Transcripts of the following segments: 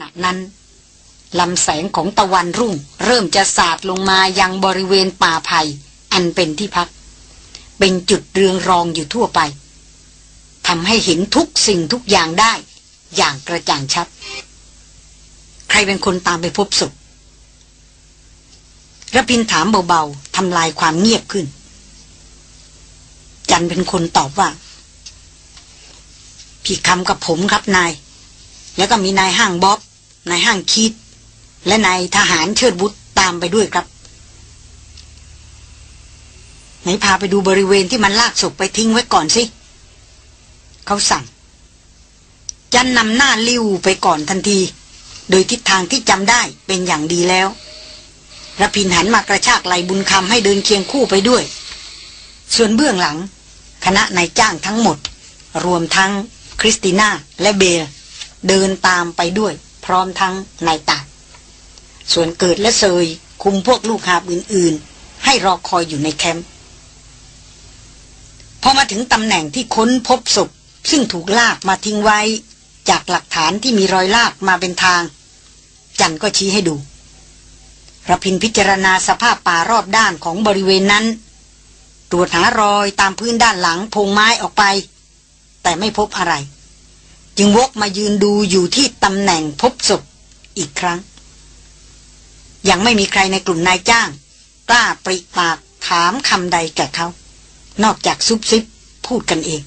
ณะนั้นลำแสงของตะวันรุ่ง เริ่มจะสาดลงมายังบริเวณป่าไผ่อันเป็นที่พัก เป็นจุดเรืองรองอยู่ทั่วไปทำให้เห็นทุกสิ่งทุกอย่างได้ อย่างกระจ่างชัด ใครเป็นคนตามไปพบศพระพินถามเบาๆทำลายความเงียบขึ้น จันเป็นคนตอบว่า พี่คำกับผมครับนาย แล้วก็มีนายห้างบ๊อบ นายห้างคิด และนายทหารเชิดบุตรตามไปด้วยครับไหนพาไปดูบริเวณที่มันลากศพไปทิ้งไว้ก่อนสิ เขาสั่ง จันนำหน้าลิ้วไปก่อนทันที โดยทิศทางที่จำได้เป็นอย่างดีแล้วระพินหันมากระชากไหลบุญคำให้เดินเคียงคู่ไปด้วย ส่วนเบื้องหลัง คณะนายจ้างทั้งหมด รวมทั้งคริสติน่าและเบล เดินตามไปด้วย พร้อมทั้งนายตาส่วนเกิดและเส่ยคุมพวกลูกหาบอื่นๆ ให้รอคอยอยู่ในแคมป์พอมาถึงตำแหน่งที่ค้นพบศพซึ่งถูกลากมาทิ้งไว้ จากหลักฐานที่มีรอยลากมาเป็นทาง จันก็ชี้ให้ดูระพินพิจารณาสภาพป่ารอบด้านของบริเวณนั้น ตรวจหารอยตามพื้นด้านหลังพงไม้ออกไป แต่ไม่พบอะไร จึงวกมายืนดูอยู่ที่ตำแหน่งพบศพอีกครั้ง ยังไม่มีใครในกลุ่มนายจ้าง กล้าปริปากถามคำใดแก่เขา นอกจากซุบซิบพูดกันเอง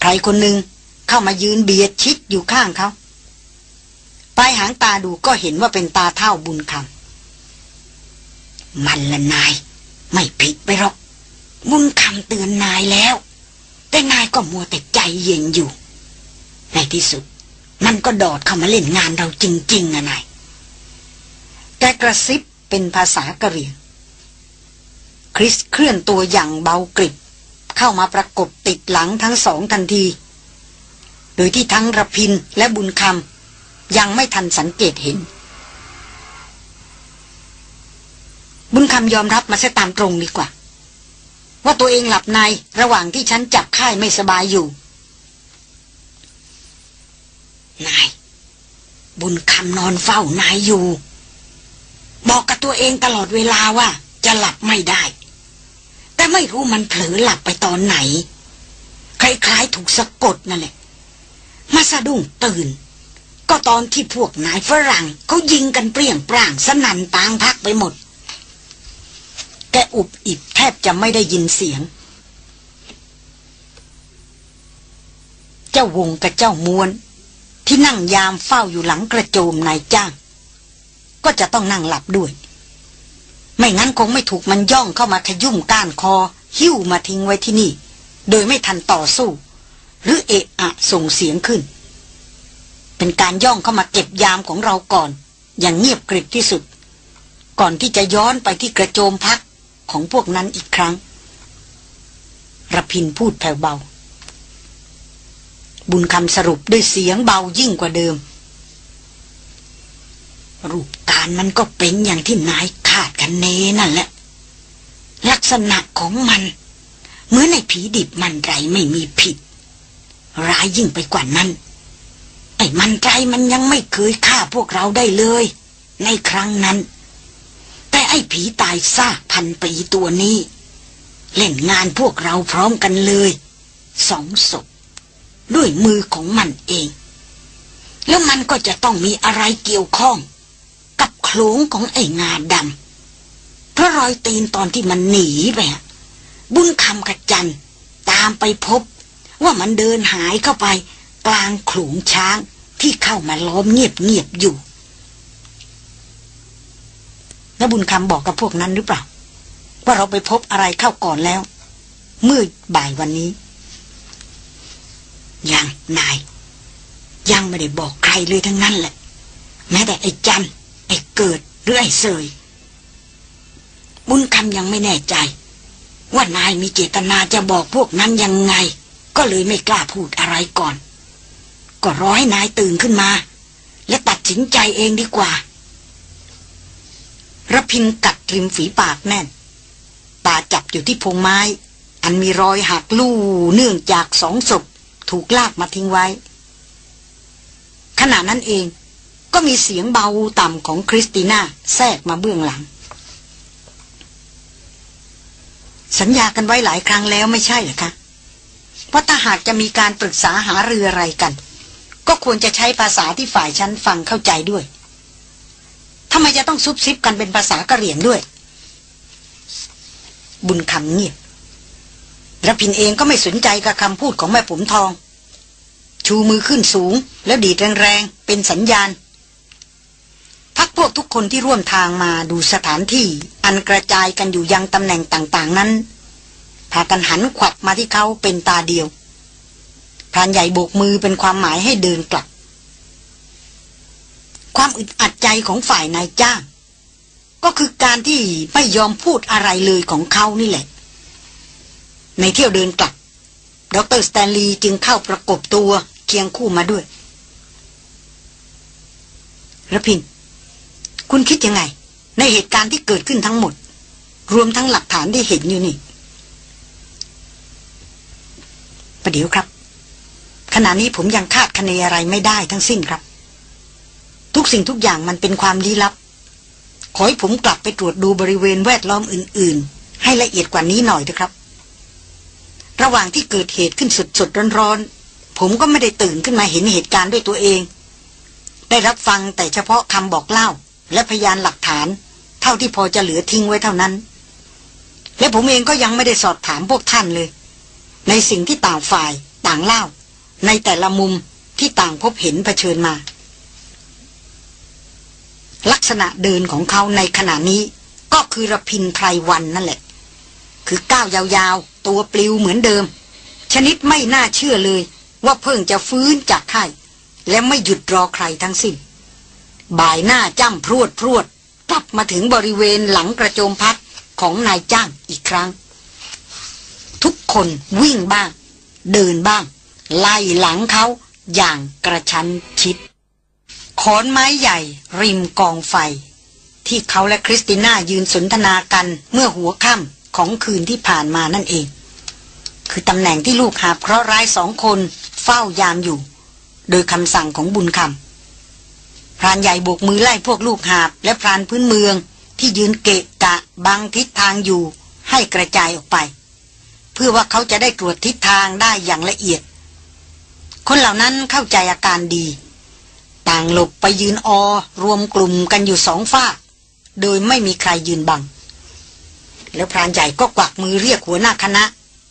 ใครคนหนึ่งเข้ามายืนเบียดชิดอยู่ข้างเขาปลายหางตาดูก็เห็นว่าเป็นตาเท่าบุญคำมันละนาย ไม่ผิดไปหรอก บุญคำเตือนนายแล้ว แต่นายก็มัวแต่ใจเย็นอยู่ ในที่สุด มันก็ดอดเข้ามาเล่นงานเราจริงๆนะนายแกกระซิบเป็นภาษากะเหรี่ยง คริสเคลื่อนตัวอย่างเบากริบ เข้ามาประกบติดหลังทั้งสองทันที โดยที่ทั้งระพินและบุญคำยังไม่ทันสังเกตเห็น บุญคำยอมรับมาซะตามตรงดีกว่า ว่าตัวเองหลับในระหว่างที่ฉันจับค่ายไม่สบายอยู่ นาย บุญคำนอนเฝ้านายอยู่ บอกกับตัวเองตลอดเวลาว่า จะหลับไม่ได้ แต่ไม่รู้มันเผลอหลับไปตอนไหน คล้ายๆถูกสะกดนั่นแหละ มาสะดุ้งตื่น ก็ตอนที่พวกนายฝรั่งเขายิงกันเปรี้ยงปร่างสนั่นตางพักไปหมด แกอุบอิบแทบจะไม่ได้ยินเสียงเจ้าวงกับเจ้ามวน ที่นั่งยามเฝ้าอยู่หลังกระโจมนายจ้าง ก็จะต้องนั่งหลับด้วย ไม่งั้นคงไม่ถูกมันย่องเข้ามาขยุ่มก้านคอ หิ้วมาทิ้งไว้ที่นี่ โดยไม่ทันต่อสู้ หรือเอะอะส่งเสียงขึ้น เป็นการย่องเข้ามาเก็บยามของเราก่อน อย่างเงียบกริบที่สุด ก่อนที่จะย้อนไปที่กระโจมพักของพวกนั้นอีกครั้งระพินพูดแผ่วเบา บุญคำสรุปด้วยเสียงเบายิ่งกว่าเดิม รูปการมันก็เป็นอย่างที่นายคาดกันเนนั่นแหละ ลักษณะของมัน เหมือนในผีดิบมันไรไม่มีผิด ร้ายยิ่งไปกว่านั้น ไอ้มันใจมันยังไม่เคยฆ่าพวกเราได้เลย ในครั้งนั้น แต่ไอ้ผีตายซากพันปีตัวนี้ เล่นงานพวกเราพร้อมกันเลยสองศพ ด้วยมือของมันเอง แล้วมันก็จะต้องมีอะไรเกี่ยวข้อง กับโคลงของไอ้งาดำเพราะรอยตีนตอนที่มันหนีไปบุญคำกระจันตามไปพบ ว่ามันเดินหายเข้าไป กลางขลงช้างที่เข้ามาล้อมเงียบเงียบอยู่แล้วบุญคำบอกกับพวกนั้นหรือเปล่า ว่าเราไปพบอะไรเข้าก่อนแล้ว เมื่อบ่ายวันนี้ ยังนาย ยังไม่ได้บอกใครเลยทั้งนั้นแหละ แม้แต่ไอ้จันไอ้เกิดหรือไอ้เสยบุญคำยังไม่แน่ใจ ว่านายมีเจตนาจะบอกพวกนั้นยังไง ก็เลยไม่กล้าพูดอะไรก่อน ก็ร้อให้นายตื่นขึ้นมา และตัดสินใจเองดีกว่าระพินกัดริมฝีปากแน่น ตาจับอยู่ที่พงไม้ อันมีรอยหักลู่เนื่องจากสองศพ ถูกลากมาทิ้งไว้ ขณะนั้นเองก็มีเสียงเบาต่ำของคริสติน่าแทรกมาเบื้องหลัง สัญญากันไว้หลายครั้งแล้วไม่ใช่เหรอคะว่าถ้าหากจะมีการปรึกษาหาเรืออะไรกัน ก็ควรจะใช้ภาษาที่ฝ่ายฉันฟังเข้าใจด้วยทำไมจะต้องซุบซิบกันเป็นภาษากะเหรี่ยงด้วย บุญคำเงียบ ระพินเองก็ไม่สนใจกับคำพูดของแม่ผมทอง ชูมือขึ้นสูง แล้วดีดแรงๆ เป็นสัญญาณ พักพวกทุกคนที่ร่วมทางมาดูสถานที่อันกระจายกันอยู่ยังตำแหน่งต่างๆ นั้นพากันหันขวับมาที่เขาเป็นตาเดียวพรานใหญ่โบกมือเป็นความหมายให้เดินกลับ ความอึดอัดใจของฝ่ายนายจ้าง ก็คือการที่ไม่ยอมพูดอะไรเลยของเขานี่แหละ ในเที่ยวเดินกลับดรสแตนลีย์จึงเข้าประกบตัวเคียงคู่มาด้วยระพิน คุณคิดยังไง ในเหตุการณ์ที่เกิดขึ้นทั้งหมด รวมทั้งหลักฐานที่เห็นอยู่นี่ประเดี๋ยวครับ ขณะนี้ผมยังคาดคะเนอะไรไม่ได้ทั้งสิ้นครับ ทุกสิ่งทุกอย่างมันเป็นความลี้ลับ ขอให้ผมกลับไปตรวจดูบริเวณแวดล้อมอื่น ๆ ให้ละเอียดกว่านี้หน่อยเถอะครับ ระหว่างที่เกิดเหตุขึ้นสดๆร้อนๆ ผมก็ไม่ได้ตื่นขึ้นมาเห็นเหตุการณ์ด้วยตัวเอง ได้รับฟังแต่เฉพาะคำบอกเล่า และพยานหลักฐาน เท่าที่พอจะเหลือทิ้งไว้เท่านั้น และผมเองก็ยังไม่ได้สอบถามพวกท่านเลย ในสิ่งที่ต่างฝ่ายต่างเล่า ในแต่ละมุมที่ต่างพบเห็นเผชิญมา ลักษณะเดินของเขาในขณะนี้ก็คือระพินไพรวันนั่นแหละ คือก้าวยาวๆ ตัวปลิวเหมือนเดิม ชนิดไม่น่าเชื่อเลย ว่าเพิ่งจะฟื้นจากไข้และไม่หยุดรอใครทั้งสิ้น บ่ายหน้าจ้ำพรวดพรวดกลับมาถึงบริเวณหลังกระโจมพัดของนายจ้างอีกครั้ง ทุกคนวิ่งบ้าง เดินบ้าง ไล่หลังเขาอย่างกระชั้นชิดขอนไม้ใหญ่ ริมกองไฟ ที่เขาและคริสติน่ายืนสนทนากันเมื่อหัวค่ำของคืนที่ผ่านมานั่นเอง คือตำแหน่งที่ลูกหาบเคราะห์ร้ายสองคนเฝ้ายามอยู่ โดยคำสั่งของบุญคำพรานใหญ่โบกมือไล่พวกลูกหาบ และพรานพื้นเมืองที่ยืนเกะกะบางทิศทางอยู่ให้กระจายออกไป เพื่อว่าเขาจะได้ตรวจทิศทางได้อย่างละเอียด คนเหล่านั้นเข้าใจอาการดี ต่างหลบไปยืนออรวมกลุ่มกันอยู่สองฝ้า โดยไม่มีใครยืนบัง แล้วพรานใหญ่ก็กวักมือเรียกหัวหน้าคณะ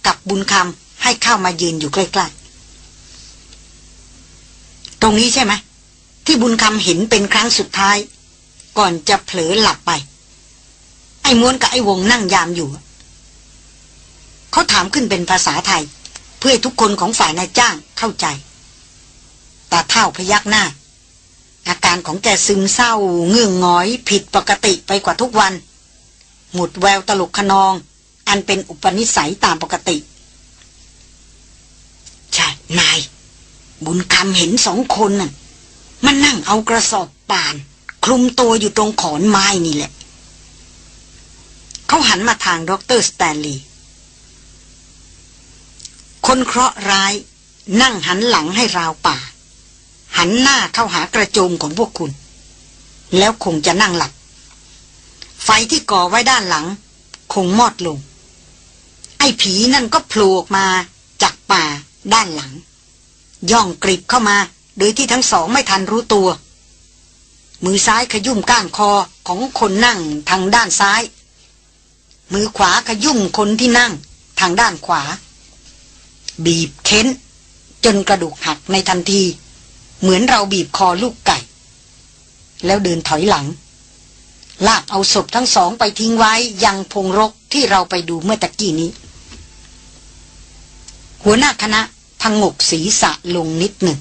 กับบุญคำให้เข้ามายืนอยู่ใกล้ๆ ตรงนี้ใช่ไหม ที่บุญคำเห็นเป็นครั้งสุดท้าย ก่อนจะเผลอหลับไป ไอ้ม้วนกับไอ้วงนั่งยามอยู่ เขาถามขึ้นเป็นภาษาไทย เพื่อทุกคนของฝ่ายนายจ้างเข้าใจตาเท่าพยักหน้า อาการของแกซึมเศร้าเงื่องงอยผิดปกติไปกว่าทุกวัน หมุดแววตลกขนอง อันเป็นอุปนิสัยตามปกติ ใช่ นาย บุญคำเห็นสองคนน่ะมันนั่งเอากระสอบป่าน คลุมตัวอยู่ตรงขอนไม้นี่แหละ เขาหันมาทางดรสแตนลีย์คนเคราะห์ร้าย นั่งหันหลังให้ราวป่า หันหน้าเข้าหากระโจมของพวกคุณ แล้วคงจะนั่งหลับ ไฟที่ก่อไว้ด้านหลัง คงมอดลง อ้ผีนั่นก็โผล่ออกมาจากป่าด้านหลัง ย่องกริบเข้ามา โดยที่ทั้งสองไม่ทันรู้ตัว มือซ้ายขยุ่มก้านคอของคนนั่งทางด้านซ้าย มือขวาขยุ่มคนที่นั่งทางด้านขวา บีบเค้น จนกระดูกหักในทันที เหมือนเราบีบคอลูกไก่ แล้วเดินถอยหลัง ลากเอาศพทั้งสองไปทิ้งไว้ยังพงรกที่เราไปดูเมื่อตะกี้นี้ หัวหน้าคณะพังงกศีรษะลงนิดหนึ่ง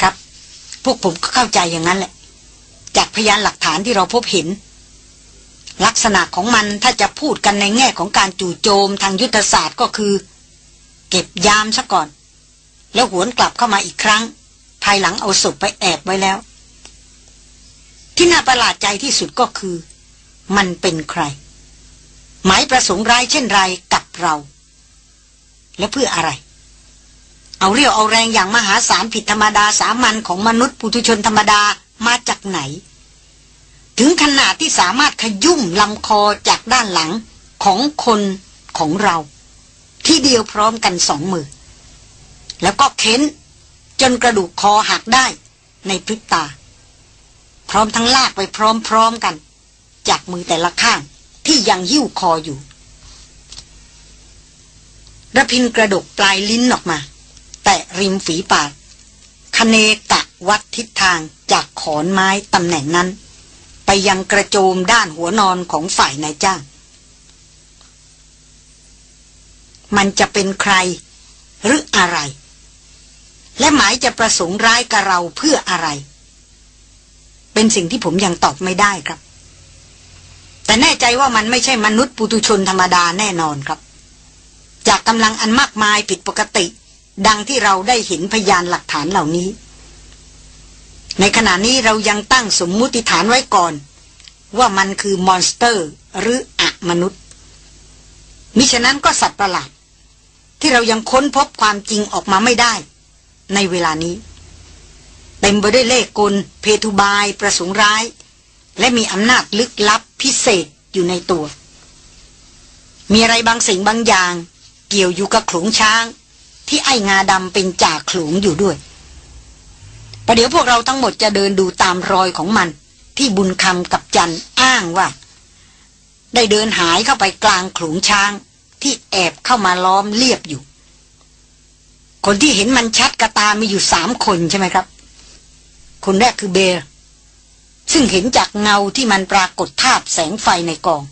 ครับ พวกผมก็เข้าใจอย่างนั้นแหละ จากพยานหลักฐานที่เราพบเห็น ลักษณะของมันถ้าจะพูดกันในแง่ของการจู่โจมทางยุทธศาสตร์ก็คือ เก็บยามซะก่อน แล้วหวนกลับเข้ามาอีกครั้ง ภายหลังเอาศพไปแอบไว้แล้ว ที่น่าประหลาดใจที่สุดก็คือ มันเป็นใคร หมายประสงค์ร้ายเช่นไรกับเรา และเพื่ออะไร เอาเรี่ยวเอาแรงอย่างมหาศาลผิดธรรมดาสามัญของมนุษย์ปุถุชนธรรมดามาจากไหน ถึงขนาดที่สามารถขยุ่มลำคอจากด้านหลังของคนของเรา ที่เดียวพร้อมกันสองมือ แล้วก็เค้น จนกระดูกคอหักได้ในพริบตา พร้อมทั้งลากไปพร้อมๆกัน จากมือแต่ละข้าง ที่ยังหิ้วคออยู่ระพินกระดกปลายลิ้นออกมา แต่ริมฝีปากคเนกะวัดทิศทางจากขอนไม้ตำแหน่งนั้น ไปยังกระโจมด้านหัวนอนของฝ่ายนายจ้าง มันจะเป็นใคร หรืออะไร และหมายจะประสงค์ร้ายกับเราเพื่ออะไร เป็นสิ่งที่ผมยังตอบไม่ได้ครับ แต่แน่ใจว่ามันไม่ใช่มนุษย์ปุตุชนธรรมดาแน่นอนครับ จากกำลังอันมากมายผิดปกติ ดังที่เราได้เห็นพยานหลักฐานเหล่านี้ ในขณะนี้เรายังตั้งสมมุติฐานไว้ก่อน ว่ามันคือมอนสเตอร์หรืออะมนุษย์มิฉะนั้นก็สัตว์ประหลาด ที่เรายังค้นพบความจริงออกมาไม่ได้ ในเวลานี้ เต็มไปด้วยเล่กล เพทุบาย ประสงค์ร้าย และมีอำนาจลึกลับพิเศษอยู่ในตัว มีอะไรบางสิ่งบางอย่าง เกี่ยวอยู่กับขลุงช้าง ที่ไอ้งาดำเป็นจ่าขลุงอยู่ด้วยประเดี๋ยวพวกเราทั้งหมดจะเดินดูตามรอยของมัน ที่บุญคำกับจันอ้างว่า ได้เดินหายเข้าไปกลางขลุงช้างที่แอบเข้ามาล้อมเรียบอยู่ คนที่เห็นมันชัดกระตามีอยู่สามคนใช่ไหมครับ คนแรกคือเบร์ ซึ่งเห็นจากเงาที่มันปรากฏทาบแสงไฟในกอง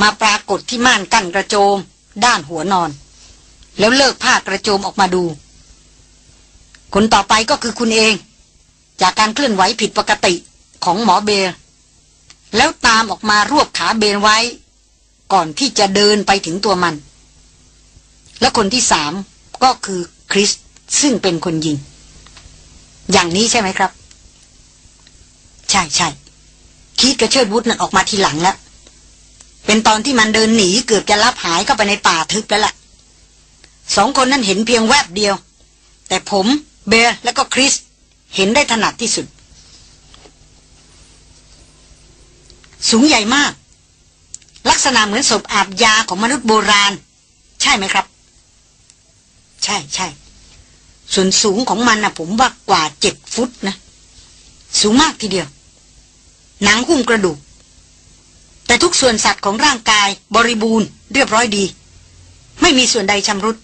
มาปรากฏที่ม่านกั้นกระโจม ด้านหัวนอน แล้วเลิกผ้ากระโจมออกมาดู คนต่อไปก็คือคุณเอง จากการเคลื่อนไหวผิดปกติของหมอเบลแล้วตามออกมารวบขาเบลไว้ ก่อนที่จะเดินไปถึงตัวมัน และคนที่สามก็คือคริสซึ่งเป็นคนยิง อย่างนี้ใช่ไหมครับ ใช่ใช่คิดกระเชิดวุฒนั่นออกมาทีหลังแล้ว เป็นตอนที่มันเดินหนีเกือบจะลับหายเข้าไปในป่าทึบแล้วล่ะสองคนนั้นเห็นเพียงแวบเดียว แต่ผมเบร์และก็คริส เห็นได้ถนัดที่สุด สูงใหญ่มาก ลักษณะเหมือนศพอาบยาของมนุษย์โบราณ ใช่ไหมครับ ใช่ใช่ส่วนสูงของมันนะผมว่ากว่าเจ็ดฟุตนะ สูงมากทีเดียว หนังหุ้มกระดูก แต่ทุกส่วนสัตว์ของร่างกายบริบูรณ์เรียบร้อยดี ไม่มีส่วนใดชำรุด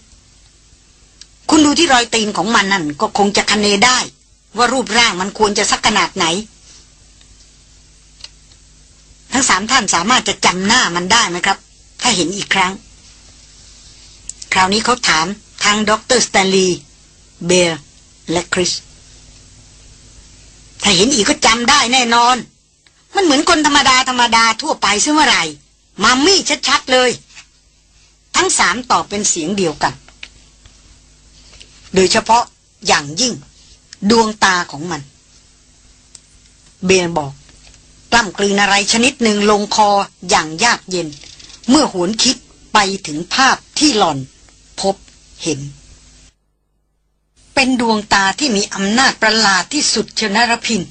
คุณดูที่รอยตีนของมันนั่นก็คงจะคะเนได้ ว่ารูปร่างมันควรจะสักขนาดไหน ทั้งสามท่านสามารถจะจำหน้ามันได้ไหมครับ ถ้าเห็นอีกครั้ง คราวนี้เขาถามทางด็อกเตอร์สแตนลีย์เบลและคริสถ้าเห็นอีกก็จำได้แน่นอน มันเหมือนคนธรรมดาธรรมดาทั่วไปซึ่งเมื่อไหร่มามี่ชัดๆเลย ทั้งสามตอบเป็นเสียงเดียวกัน โดยเฉพาะอย่างยิ่ง ดวงตาของมัน เบนบอกกล้ำกลืนอะไรชนิดหนึ่งลงคออย่างยากเย็น เมื่อหวนคิดไปถึงภาพที่หล่อน พบเห็น เป็นดวงตาที่มีอำนาจประหลาดที่สุดเชนรพิน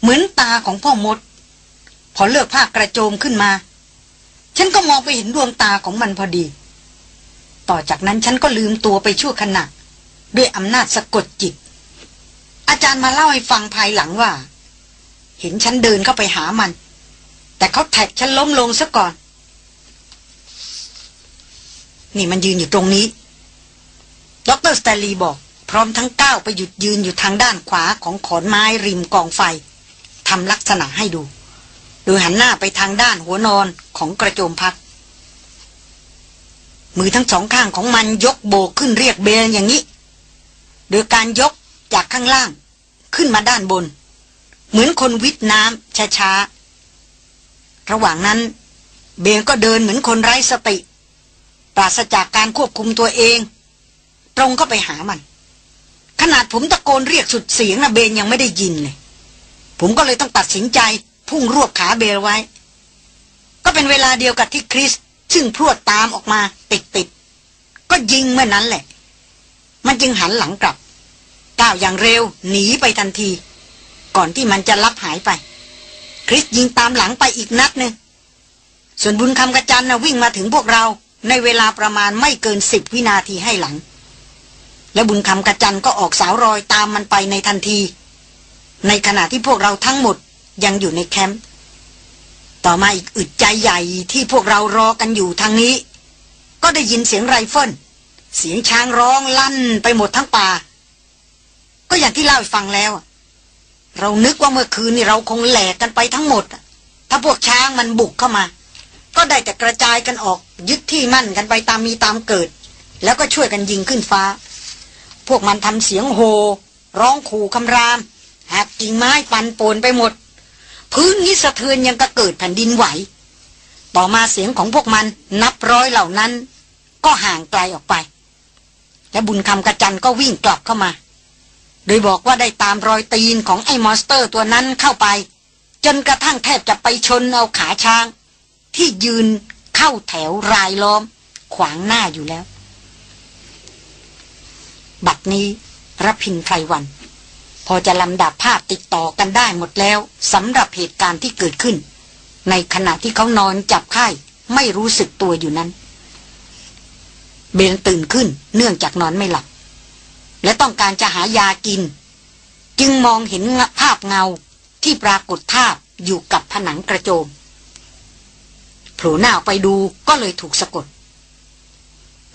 เหมือนตาของพ่อมด พอเลือกผ้ากระโจมขึ้นมา ฉันก็มองไปเห็นดวงตาของมันพอดี ต่อจากนั้นฉันก็ลืมตัวไปชั่วขณะ ด้วยอำนาจสะกดจิต อาจารย์มาเล่าให้ฟังภายหลังว่า เห็นฉันเดินเข้าไปหามัน แต่เขาแท็กฉันล้มลงซะก่อน นี่มันยืนอยู่ตรงนี้ดรสเตลีบอก พร้อมทั้งก้าวไปหยุดยืนอยู่ทางด้านขวาของขอนไม้ริมกองไฟทำลักษณะให้ดู ดยหันหน้าไปทางด้านหัวนอนของกระโจมพัก มือทั้งสองข้างของมันยกโบกขึ้นเรียกเบลอย่างนี้ โดยการยกจากข้างล่าง ขึ้นมาด้านบน เหมือนคนวิทน้ำช้าๆ ระหว่างนั้น เบนก็เดินเหมือนคนไร้สติ ปราศจากการควบคุมตัวเอง ตรงเข้าไปหามัน ขนาดผมตะโกนเรียกสุดเสียงนะเบนยังไม่ได้ยินเลยผมก็เลยต้องตัดสินใจ พุ่งรวบขาเบลไว้ ก็เป็นเวลาเดียวกับที่คริส ซึ่งพรวดตามออกมาติดๆก็ยิงเมื่อนั้นแหละ มันจึงหันหลังกลับก้าวอย่างเร็วหนีไปทันที ก่อนที่มันจะลับหายไป คริสยิงตามหลังไปอีกนัดหนึ่งส่วนบุญคำกะจันน่ะวิ่งมาถึงพวกเราในเวลาประมาณไม่เกินสิบวินาทีให้หลัง และบุญคำกะจันก็ออกสาวรอยตามมันไปในทันที ในขณะที่พวกเราทั้งหมด ยังอยู่ในแคมป์ต่อมาอีกอึดใจใหญ่ที่พวกเรารอกันอยู่ทางนี้ ก็ได้ยินเสียงไรเฟิลเสียงช้างร้องลั่นไปหมดทั้งป่า ก็อย่างที่เล่าให้ฟังแล้ว เรานึกว่าเมื่อคืนนี่เราคงแหลกกันไปทั้งหมด ถ้าพวกช้างมันบุกเข้ามา ก็ได้แต่กระจายกันออกยึดที่มั่นกันไปตามมีตามเกิด แล้วก็ช่วยกันยิงขึ้นฟ้า พวกมันทำเสียงโหร้องขู่คำรามหักกิ่งไม้ปันป่นไปหมด พื้นนี้สะเทือนยังกะเกิดแผ่นดินไหว ต่อมาเสียงของพวกมันนับร้อยเหล่านั้น ก็ห่างไกลออกไป และบุญคำกะจันก็วิ่งกลับเข้ามา โดยบอกว่าได้ตามรอยตีนของไอ้ monster ตัวนั้นเข้าไป จนกระทั่งแทบจะไปชนเอาขาช้าง ที่ยืนเข้าแถวรายล้อม ขวางหน้าอยู่แล้ว บัดนี้รพินไพรวัน อจะลำดับภาพติดต่อกันได้หมดแล้วสำหรับเหตุการณ์ที่เกิดขึ้น ในขณะที่เขานอนจับไข้ไม่รู้สึกตัวอยู่นั้น เบนตื่นขึ้นเนื่องจากนอนไม่หลับ และต้องการจะหายากิน จึงมองเห็นภาพเงาที่ปรากฏภาพอยู่กับผนังกระโจมโผล่หน้าออกไปดูก็เลยถูกสะกด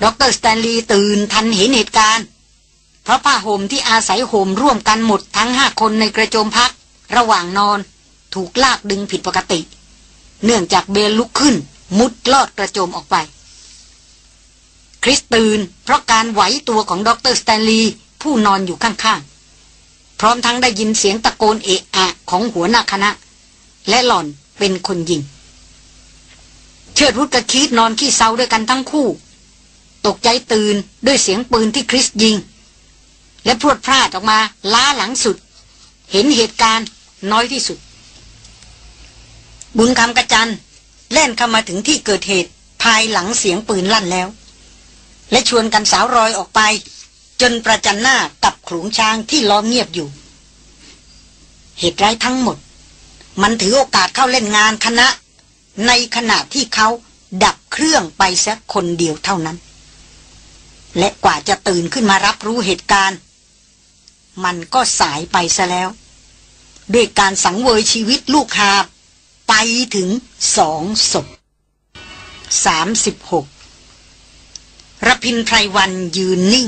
ดรสแตนลีย์ตื่นทันเห็นเหตุการณ์ เพราะผ้าห่มที่อาศัยห่มร่วมกันหมดทั้งห้าคนในกระโจมพัก ระหว่างนอนถูกลากดึงผิดปกติ เนื่องจากเบลลุกขึ้น มุดลอดกระโจมออกไป คริสตื่นเพราะการไหวตัวของดรสแตนลีย์ผู้นอนอยู่ข้างๆ พร้อมทั้งได้ยินเสียงตะโกนเอะอะของหัวหน้าคณะ และหล่อนเป็นคนยิง เชิดวุฒกับคีดนอนขี้เศร้าด้วยกันทั้งคู่ ตกใจตื่นด้วยเสียงปืนที่คริสยิง และพรวดพลาดออกมาล้าหลังสุด เห็นเหตุการณ์น้อยที่สุด บุญคำกระจันแล่นเข้ามาถึงที่เกิดเหตุภายหลังเสียงปืนลั่นแล้ว และชวนกันสาวรอยออกไป จนประจันหน้ากับขลุงช้างที่ล้อมเงียบอยู่ เหตุร้ายทั้งหมด มันถือโอกาสเข้าเล่นงานคณะ ในขณะที่เขาดับเครื่องไปสักคนเดียวเท่านั้น และกว่าจะตื่นขึ้นมารับรู้เหตุการณ์ มันก็สายไปซะแล้ว ด้วยการสังเวยชีวิตลูกหาบไปถึงสองศพสามสิบหกรพินไพรวันยืนนิ่ง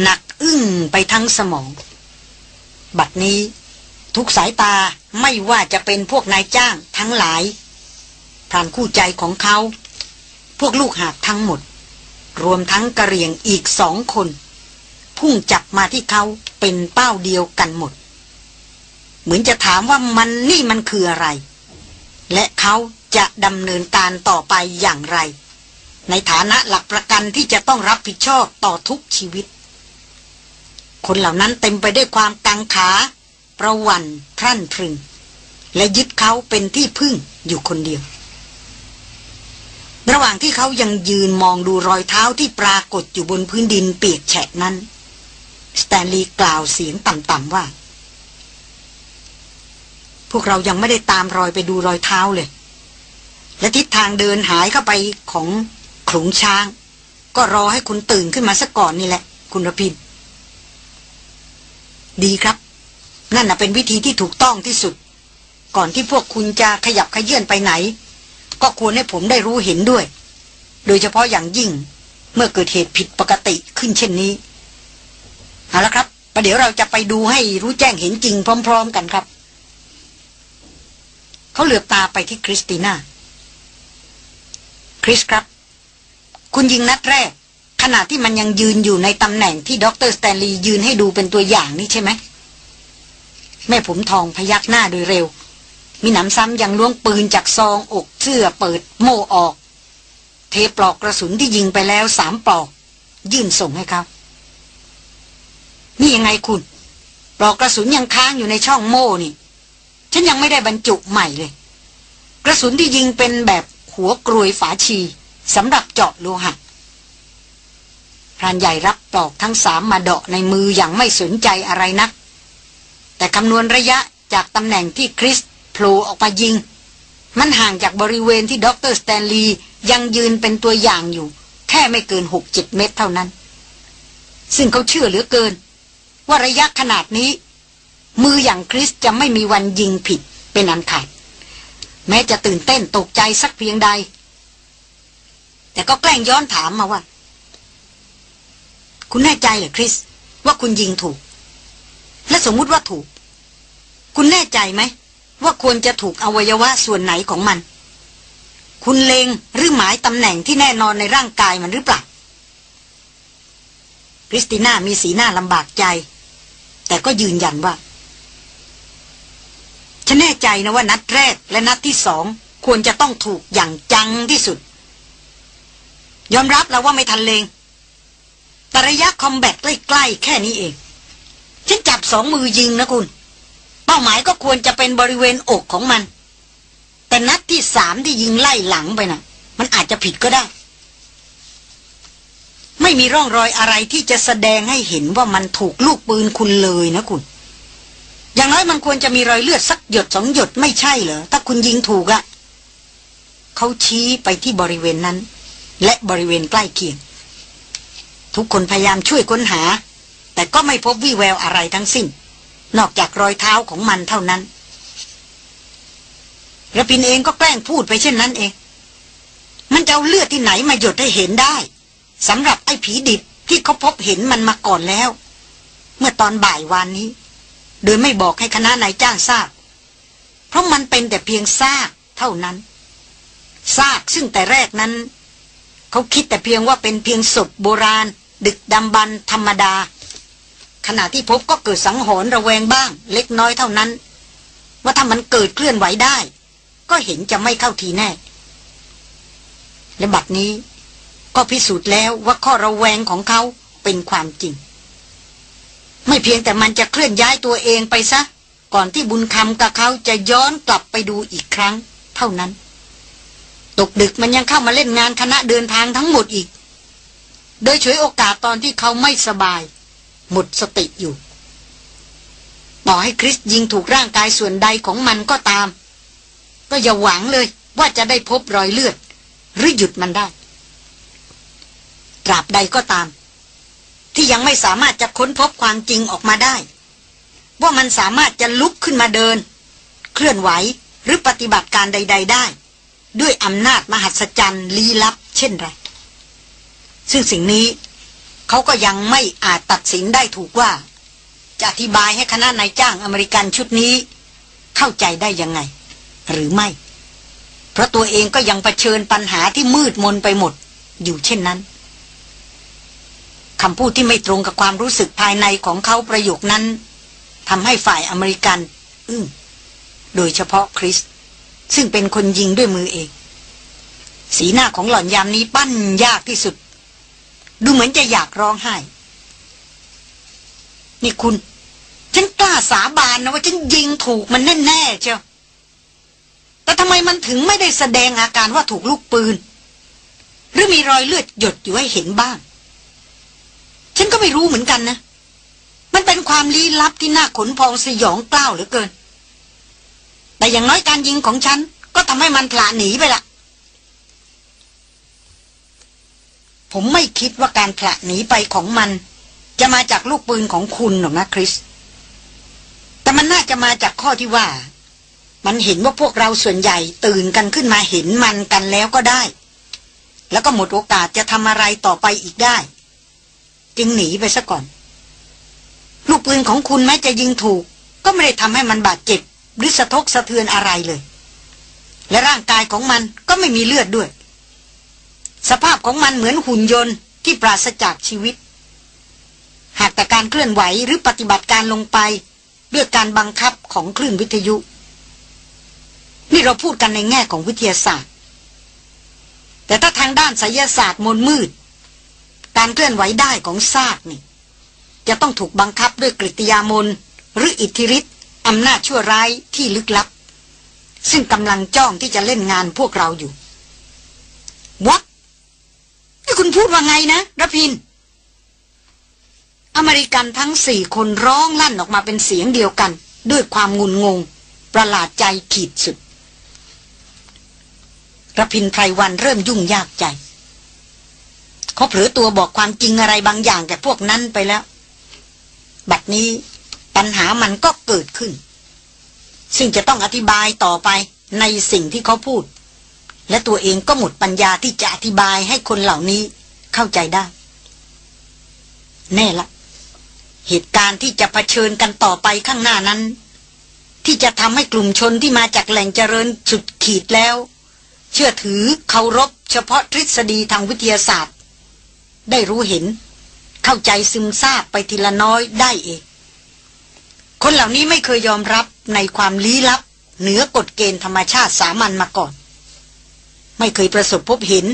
หนักอึ้งไปทั้งสมอง บัดนี้ทุกสายตาไม่ว่าจะเป็นพวกนายจ้างทั้งหลายพรานคู่ใจของเขา พวกลูกหาบทั้งหมด รวมทั้งกระเรียงอีกสองคน พุ่งจับมาที่เขาเป็นเป้าเดียวกันหมด เหมือนจะถามว่ามันนี่มันคืออะไร และเขาจะดำเนินการต่อไปอย่างไร ในฐานะหลักประกันที่จะต้องรับผิดชอบต่อทุกชีวิต คนเหล่านั้นเต็มไปได้วยความกังขา ประวันพรั่นพรึง และยึดเขาเป็นที่พึ่งอยู่คนเดียว ระหว่างที่เขายังยืนมองดูรอยเท้าที่ปรากฏอยู่บนพื้นดินเปียกแฉะนั้น สแตนลีย์กล่าวเสียงต่ำๆว่า พวกเรายังไม่ได้ตามรอยไปดูรอยเท้าเลย และทิศทางเดินหายเข้าไปของขลุงช้าง ก็รอให้คุณตื่นขึ้นมาซะก่อนนี่แหละ คุณรพิน ดีครับ นั่นน่ะเป็นวิธีที่ถูกต้องที่สุด ก่อนที่พวกคุณจะขยับขยื่นไปไหน ก็ควรให้ผมได้รู้เห็นด้วย โดยเฉพาะอย่างยิ่งเมื่อเกิดเหตุผิดปกติขึ้นเช่นนี้ เอาละครับประเดี๋ยวเราจะไปดูให้รู้แจ้งเห็นจริงพร้อม ๆ กันครับ เขาเหลือบตาไปที่คริสติน่า คริสครับ คุณยิงนัดแรก ขณะที่มันยังยืนอยู่ในตำแหน่งที่ด็อกเตอร์สแตนลีย์ยืนให้ดูเป็นตัวอย่างนี่ใช่ไหม แม่ผมทองพยักหน้าโดยเร็ว มีหนำซ้ำยังล้วงปืนจากซองอกเสื้อเปิดโม่ออก เทปลอกกระสุนที่ยิงไปแล้วสามปลอก ยื่นส่งให้เขา นี่ยังไงคุณปลอกกระสุนยังค้างอยู่ในช่องโม่นี่ ฉันยังไม่ได้บรรจุใหม่เลย กระสุนที่ยิงเป็นแบบหัวกรวยฝาชีสำหรับเจาะโลหะรานใหญ่รับปลอกทั้งสามมาเดาะในมืออย่างไม่สนใจอะไรนัก แต่คำนวณระยะจากตำแหน่งที่คริสโผล่ออกมายิง มันห่างจากบริเวณที่ด็อกเตอร์สแตนลีย์ยังยืนเป็นตัวอย่างอยู่ แค่ไม่เกินหกเจ็ดเมตรเท่านั้น ซึ่งเขาเชื่อเหลือเกิน ว่าระยะขนาดนี้ มืออย่างคริสจะไม่มีวันยิงผิดเป็นอันขาด แม้จะตื่นเต้นตกใจสักเพียงใด แต่ก็แกล้งย้อนถามมาว่า คุณแน่ใจเหรอคริส ว่าคุณยิงถูก และสมมุติว่าถูก คุณแน่ใจไหม ว่าควรจะถูกอวัยวะส่วนไหนของมัน คุณเลงหรือหมายตำแหน่งที่แน่นอนในร่างกายมันหรือเปล่าคริสติน่ามีสีหน้าลำบากใจ แต่ก็ยืนยันว่า ฉันแน่ใจนะว่านัดแรกและนัดที่สองควรจะต้องถูกอย่างจังที่สุด ยอมรับแล้วว่าไม่ทันเลงแต่ระยะคอมแบทใกล้ๆแค่นี้เอง ฉันจับสองมือยิงนะคุณ เป้าหมายก็ควรจะเป็นบริเวณอกของมัน แต่นัดที่สามที่ยิงไล่หลังไปนะ่ะ มันอาจจะผิดก็ได้ ไม่มีร่องรอยอะไรที่จะแสดงให้เห็นว่ามันถูกลูกปืนคุณเลยนะคุณ อย่างน้อยมันควรจะมีรอยเลือดสักหยดสองหยดไม่ใช่เหรอ ถ้าคุณยิงถูกอะเขาชี้ไปที่บริเวณนั้น และบริเวณใกล้เคียง ทุกคนพยายามช่วยค้นหา แต่ก็ไม่พบวี่แววอะไรทั้งสิ้น นอกจากรอยเท้าของมันเท่านั้นระพินเองก็แกล้งพูดไปเช่นนั้นเอง มันจะเอาเลือดที่ไหนมาหยดให้เห็นได้ สำหรับไอ้ผีดิบที่เขาพบเห็นมันมาก่อนแล้ว เมื่อตอนบ่ายวานนี้ โดยไม่บอกให้คณะนายจ้างทราบ เพราะมันเป็นแต่เพียงซากเท่านั้นซากซึ่งแต่แรกนั้น เขาคิดแต่เพียงว่าเป็นเพียงศพโบราณ ดึกดำบรรธรรมดา ขณะที่พบก็เกิดสังหรณ์ระแวงบ้าง เล็กน้อยเท่านั้น ว่าถ้ามันเกิดเคลื่อนไหวได้ ก็เห็นจะไม่เข้าทีแน่ และบัดนี้ ก็พิสูจน์แล้วว่าข้อระแวงของเขาเป็นความจริง ไม่เพียงแต่มันจะเคลื่อนย้ายตัวเองไปซะ ก่อนที่บุญคำกับเขาจะย้อนกลับไปดูอีกครั้ง เท่านั้น ตกดึกมันยังเข้ามาเล่นงานคณะเดินทางทั้งหมดอีก โดยฉวยโอกาสตอนที่เขาไม่สบาย หมดสติอยู่ ต่อให้คริสยิงถูกร่างกายส่วนใดของมันก็ตาม ก็อย่าหวังเลยว่าจะได้พบรอยเลือด หรือหยุดมันได้ ตราบใดก็ตาม ที่ยังไม่สามารถจะค้นพบความจริงออกมาได้ ว่ามันสามารถจะลุกขึ้นมาเดิน เคลื่อนไหวหรือปฏิบัติการใด ๆ ได้ ด้วยอำนาจมหัศจรรย์ลี้ลับ เช่นไร ซึ่งสิ่งนี้เขาก็ยังไม่อาจตัดสินได้ถูกว่า จะอธิบายให้คณะนายจ้างอเมริกันชุดนี้ เข้าใจได้ยังไง หรือไม่ เพราะตัวเองก็ยังเผชิญปัญหาที่มืดมนไปหมด อยู่เช่นนั้น คำพูดที่ไม่ตรงกับความรู้สึกภายในของเขาประโยคนั้นทำให้ฝ่ายอเมริกัน อึ้งโดยเฉพาะคริส ซึ่งเป็นคนยิงด้วยมือเอง สีหน้าของหล่อนยามนี้ปั้นยากที่สุด ดูเหมือนจะอยากร้องไห้ นี่คุณ ฉันกล้าสาบานนะว่าฉันยิงถูกมันแน่ๆเชียวแต่ทำไมมันถึงไม่ได้แสดงอาการว่าถูกลูกปืน หรือมีรอยเลือดหยดอยู่ให้เห็นบ้าง ฉันก็ไม่รู้เหมือนกันนะ มันเป็นความลี้ลับที่น่าขนพองสยองกล้าวเหลือเกิน แต่อย่างน้อยการยิงของฉัน ก็ทำให้มันผลาหนีไปละผมไม่คิดว่าการผละหนีไปของมัน จะมาจากลูกปืนของคุณหรอกนะคริส แต่มันน่าจะมาจากข้อที่ว่า มันเห็นว่าพวกเราส่วนใหญ่ตื่นกันขึ้นมาเห็นมันกันแล้วก็ได้ แล้วก็หมดโอกาสจะทำอะไรต่อไปอีกได้ จึงหนีไปซะก่อน ลูกปืนของคุณแม้จะยิงถูก ก็ไม่ได้ทำให้มันบาดเจ็บ หรือสะทกสะเทือนอะไรเลย และร่างกายของมันก็ไม่มีเลือดด้วย สภาพของมันเหมือนหุ่นยนต์ที่ปราศจากชีวิต หากแต่การเคลื่อนไหวหรือปฏิบัติการลงไปด้วยการบังคับของคลื่นวิทยุ นี่เราพูดกันในแง่ของวิทยาศาสตร์ แต่ถ้าทางด้านไสยศาสตร์มนมืด การเคลื่อนไหวได้ของซากนี่ จะต้องถูกบังคับด้วยกริยามนหรืออิทธิฤทธิ์อำนาจชั่วร้ายที่ลึกลับ ซึ่งกำลังจ้องที่จะเล่นงานพวกเราอยู่วัดนี่คุณพูดว่าไงนะรพิน อเมริกันทั้งสี่คนร้องลั่นออกมาเป็นเสียงเดียวกัน ด้วยความงุนงง ประหลาดใจขีดสุดระพินไพรวันเริ่มยุ่งยากใจ เขาเผลอตัวบอกความจริงอะไรบางอย่างแก่พวกนั้นไปแล้ว บัดนี้ปัญหามันก็เกิดขึ้น ซึ่งจะต้องอธิบายต่อไปในสิ่งที่เขาพูด และตัวเองก็หมดปัญญาที่จะอธิบายให้คนเหล่านี้เข้าใจได้ แน่ละ เหตุการณ์ที่จะะเผชิญกันต่อไปข้างหน้านั้น ที่จะทำให้กลุ่มชนที่มาจากแหล่งเจริญสุดขีดแล้ว เชื่อถือเคารพเฉพาะทฤษฎีทางวิทยาศาสตร์ ได้รู้เห็น เข้าใจซึมซาบไปทีละน้อยได้เอง คนเหล่านี้ไม่เคยยอมรับในความลี้ลับ เหนือกฎเกณฑ์ธรรมชาติสามัญมาก่อน ไม่เคยประสบพบเห็น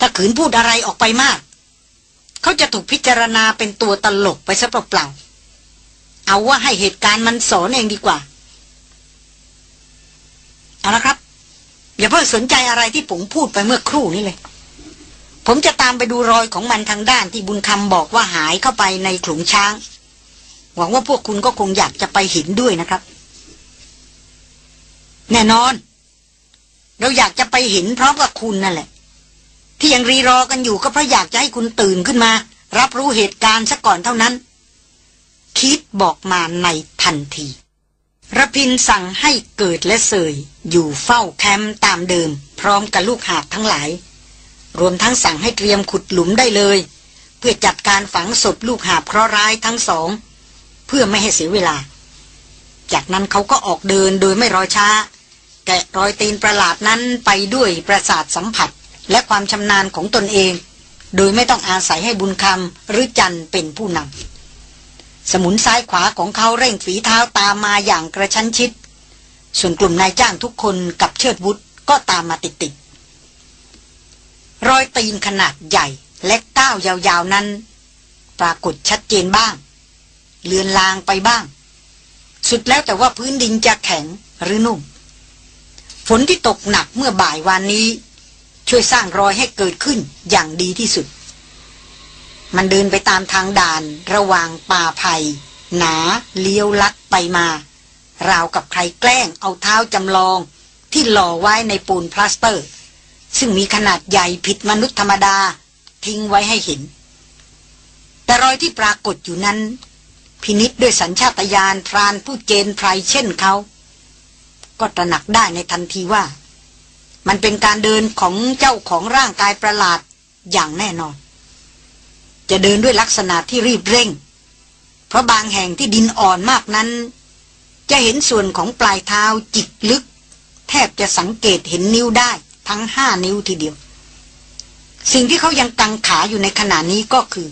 ถ้าขืนพูดอะไรออกไปมาก เขาจะถูกพิจารณาเป็นตัวตลกไปซะเปล่าๆเอาว่าให้เหตุการณ์มันสอนเองดีกว่าเอาละครับ อย่าเพิ่งสนใจอะไรที่ผมพูดไปเมื่อครู่นี้เลย ผมจะตามไปดูรอยของมันทางด้านที่บุญคำบอกว่าหายเข้าไปในขลุงช้าง หวังว่าพวกคุณก็คงอยากจะไปเห็นด้วยนะครับ แน่นอน เราอยากจะไปเห็นพร้อมกับคุณนั่นแหละ ที่ยังรีรอกันอยู่ก็เพราะอยากจะให้คุณตื่นขึ้นมา รับรู้เหตุการณ์ซะก่อนเท่านั้น คิดบอกมาในทันทีระพินสั่งให้เกิดและเสยอยู่เฝ้าแคมป์ตามเดิม พร้อมกับลูกหาบทั้งหลาย รวมทั้งสั่งให้เตรียมขุดหลุมได้เลย เพื่อจัดการฝังศพลูกหาบเคราะห์ร้ายทั้งสอง เพื่อไม่ให้เสียเวลา จากนั้นเขาก็ออกเดินโดยไม่รอช้า แกะรอยตีนประหลาดนั้นไปด้วยประสาทสัมผัสและความชำนาญของตนเอง โดยไม่ต้องอาศัยให้บุญคำหรือจันเป็นผู้นำสมุนซ้ายขวาของเขาเร่งฝีเท้าตามมาอย่างกระชั้นชิด ส่วนกลุ่มนายจ้างทุกคนกับเชิดวุฒก็ตามมาติดๆ รอยตีนขนาดใหญ่และก้าวยาวๆนั้น ปรากฏชัดเจนบ้าง เลือนลางไปบ้าง สุดแล้วแต่ว่าพื้นดินจะแข็งหรือนุ่ม ฝนที่ตกหนักเมื่อบ่ายวันนี้ ช่วยสร้างรอยให้เกิดขึ้นอย่างดีที่สุด มันเดินไปตามทางด่านระหว่างป่าไผ่หนาเลี้ยวลัดไปมา ราวกับใครแกล้งเอาเท้าจำลองที่หล่อไว้ในปูนพลาสเตอร์ ซึ่งมีขนาดใหญ่ผิดมนุษย์ธรรมดา ทิ้งไว้ให้เห็น แต่รอยที่ปรากฏอยู่นั้น พินิษด้วยสัญชาตญาณพรานผู้เจนไพรเช่นเขา ก็ตระหนักได้ในทันทีว่า มันเป็นการเดินของเจ้าของร่างกายประหลาดอย่างแน่นอน จะเดินด้วยลักษณะที่รีบเร่ง เพราะบางแห่งที่ดินอ่อนมากนั้น จะเห็นส่วนของปลายเท้าจิกลึก แทบจะสังเกตเห็นนิ้วได้ ทั้งห้านิ้วทีเดียว สิ่งที่เขายังกังขาอยู่ในขณะนี้ก็คือ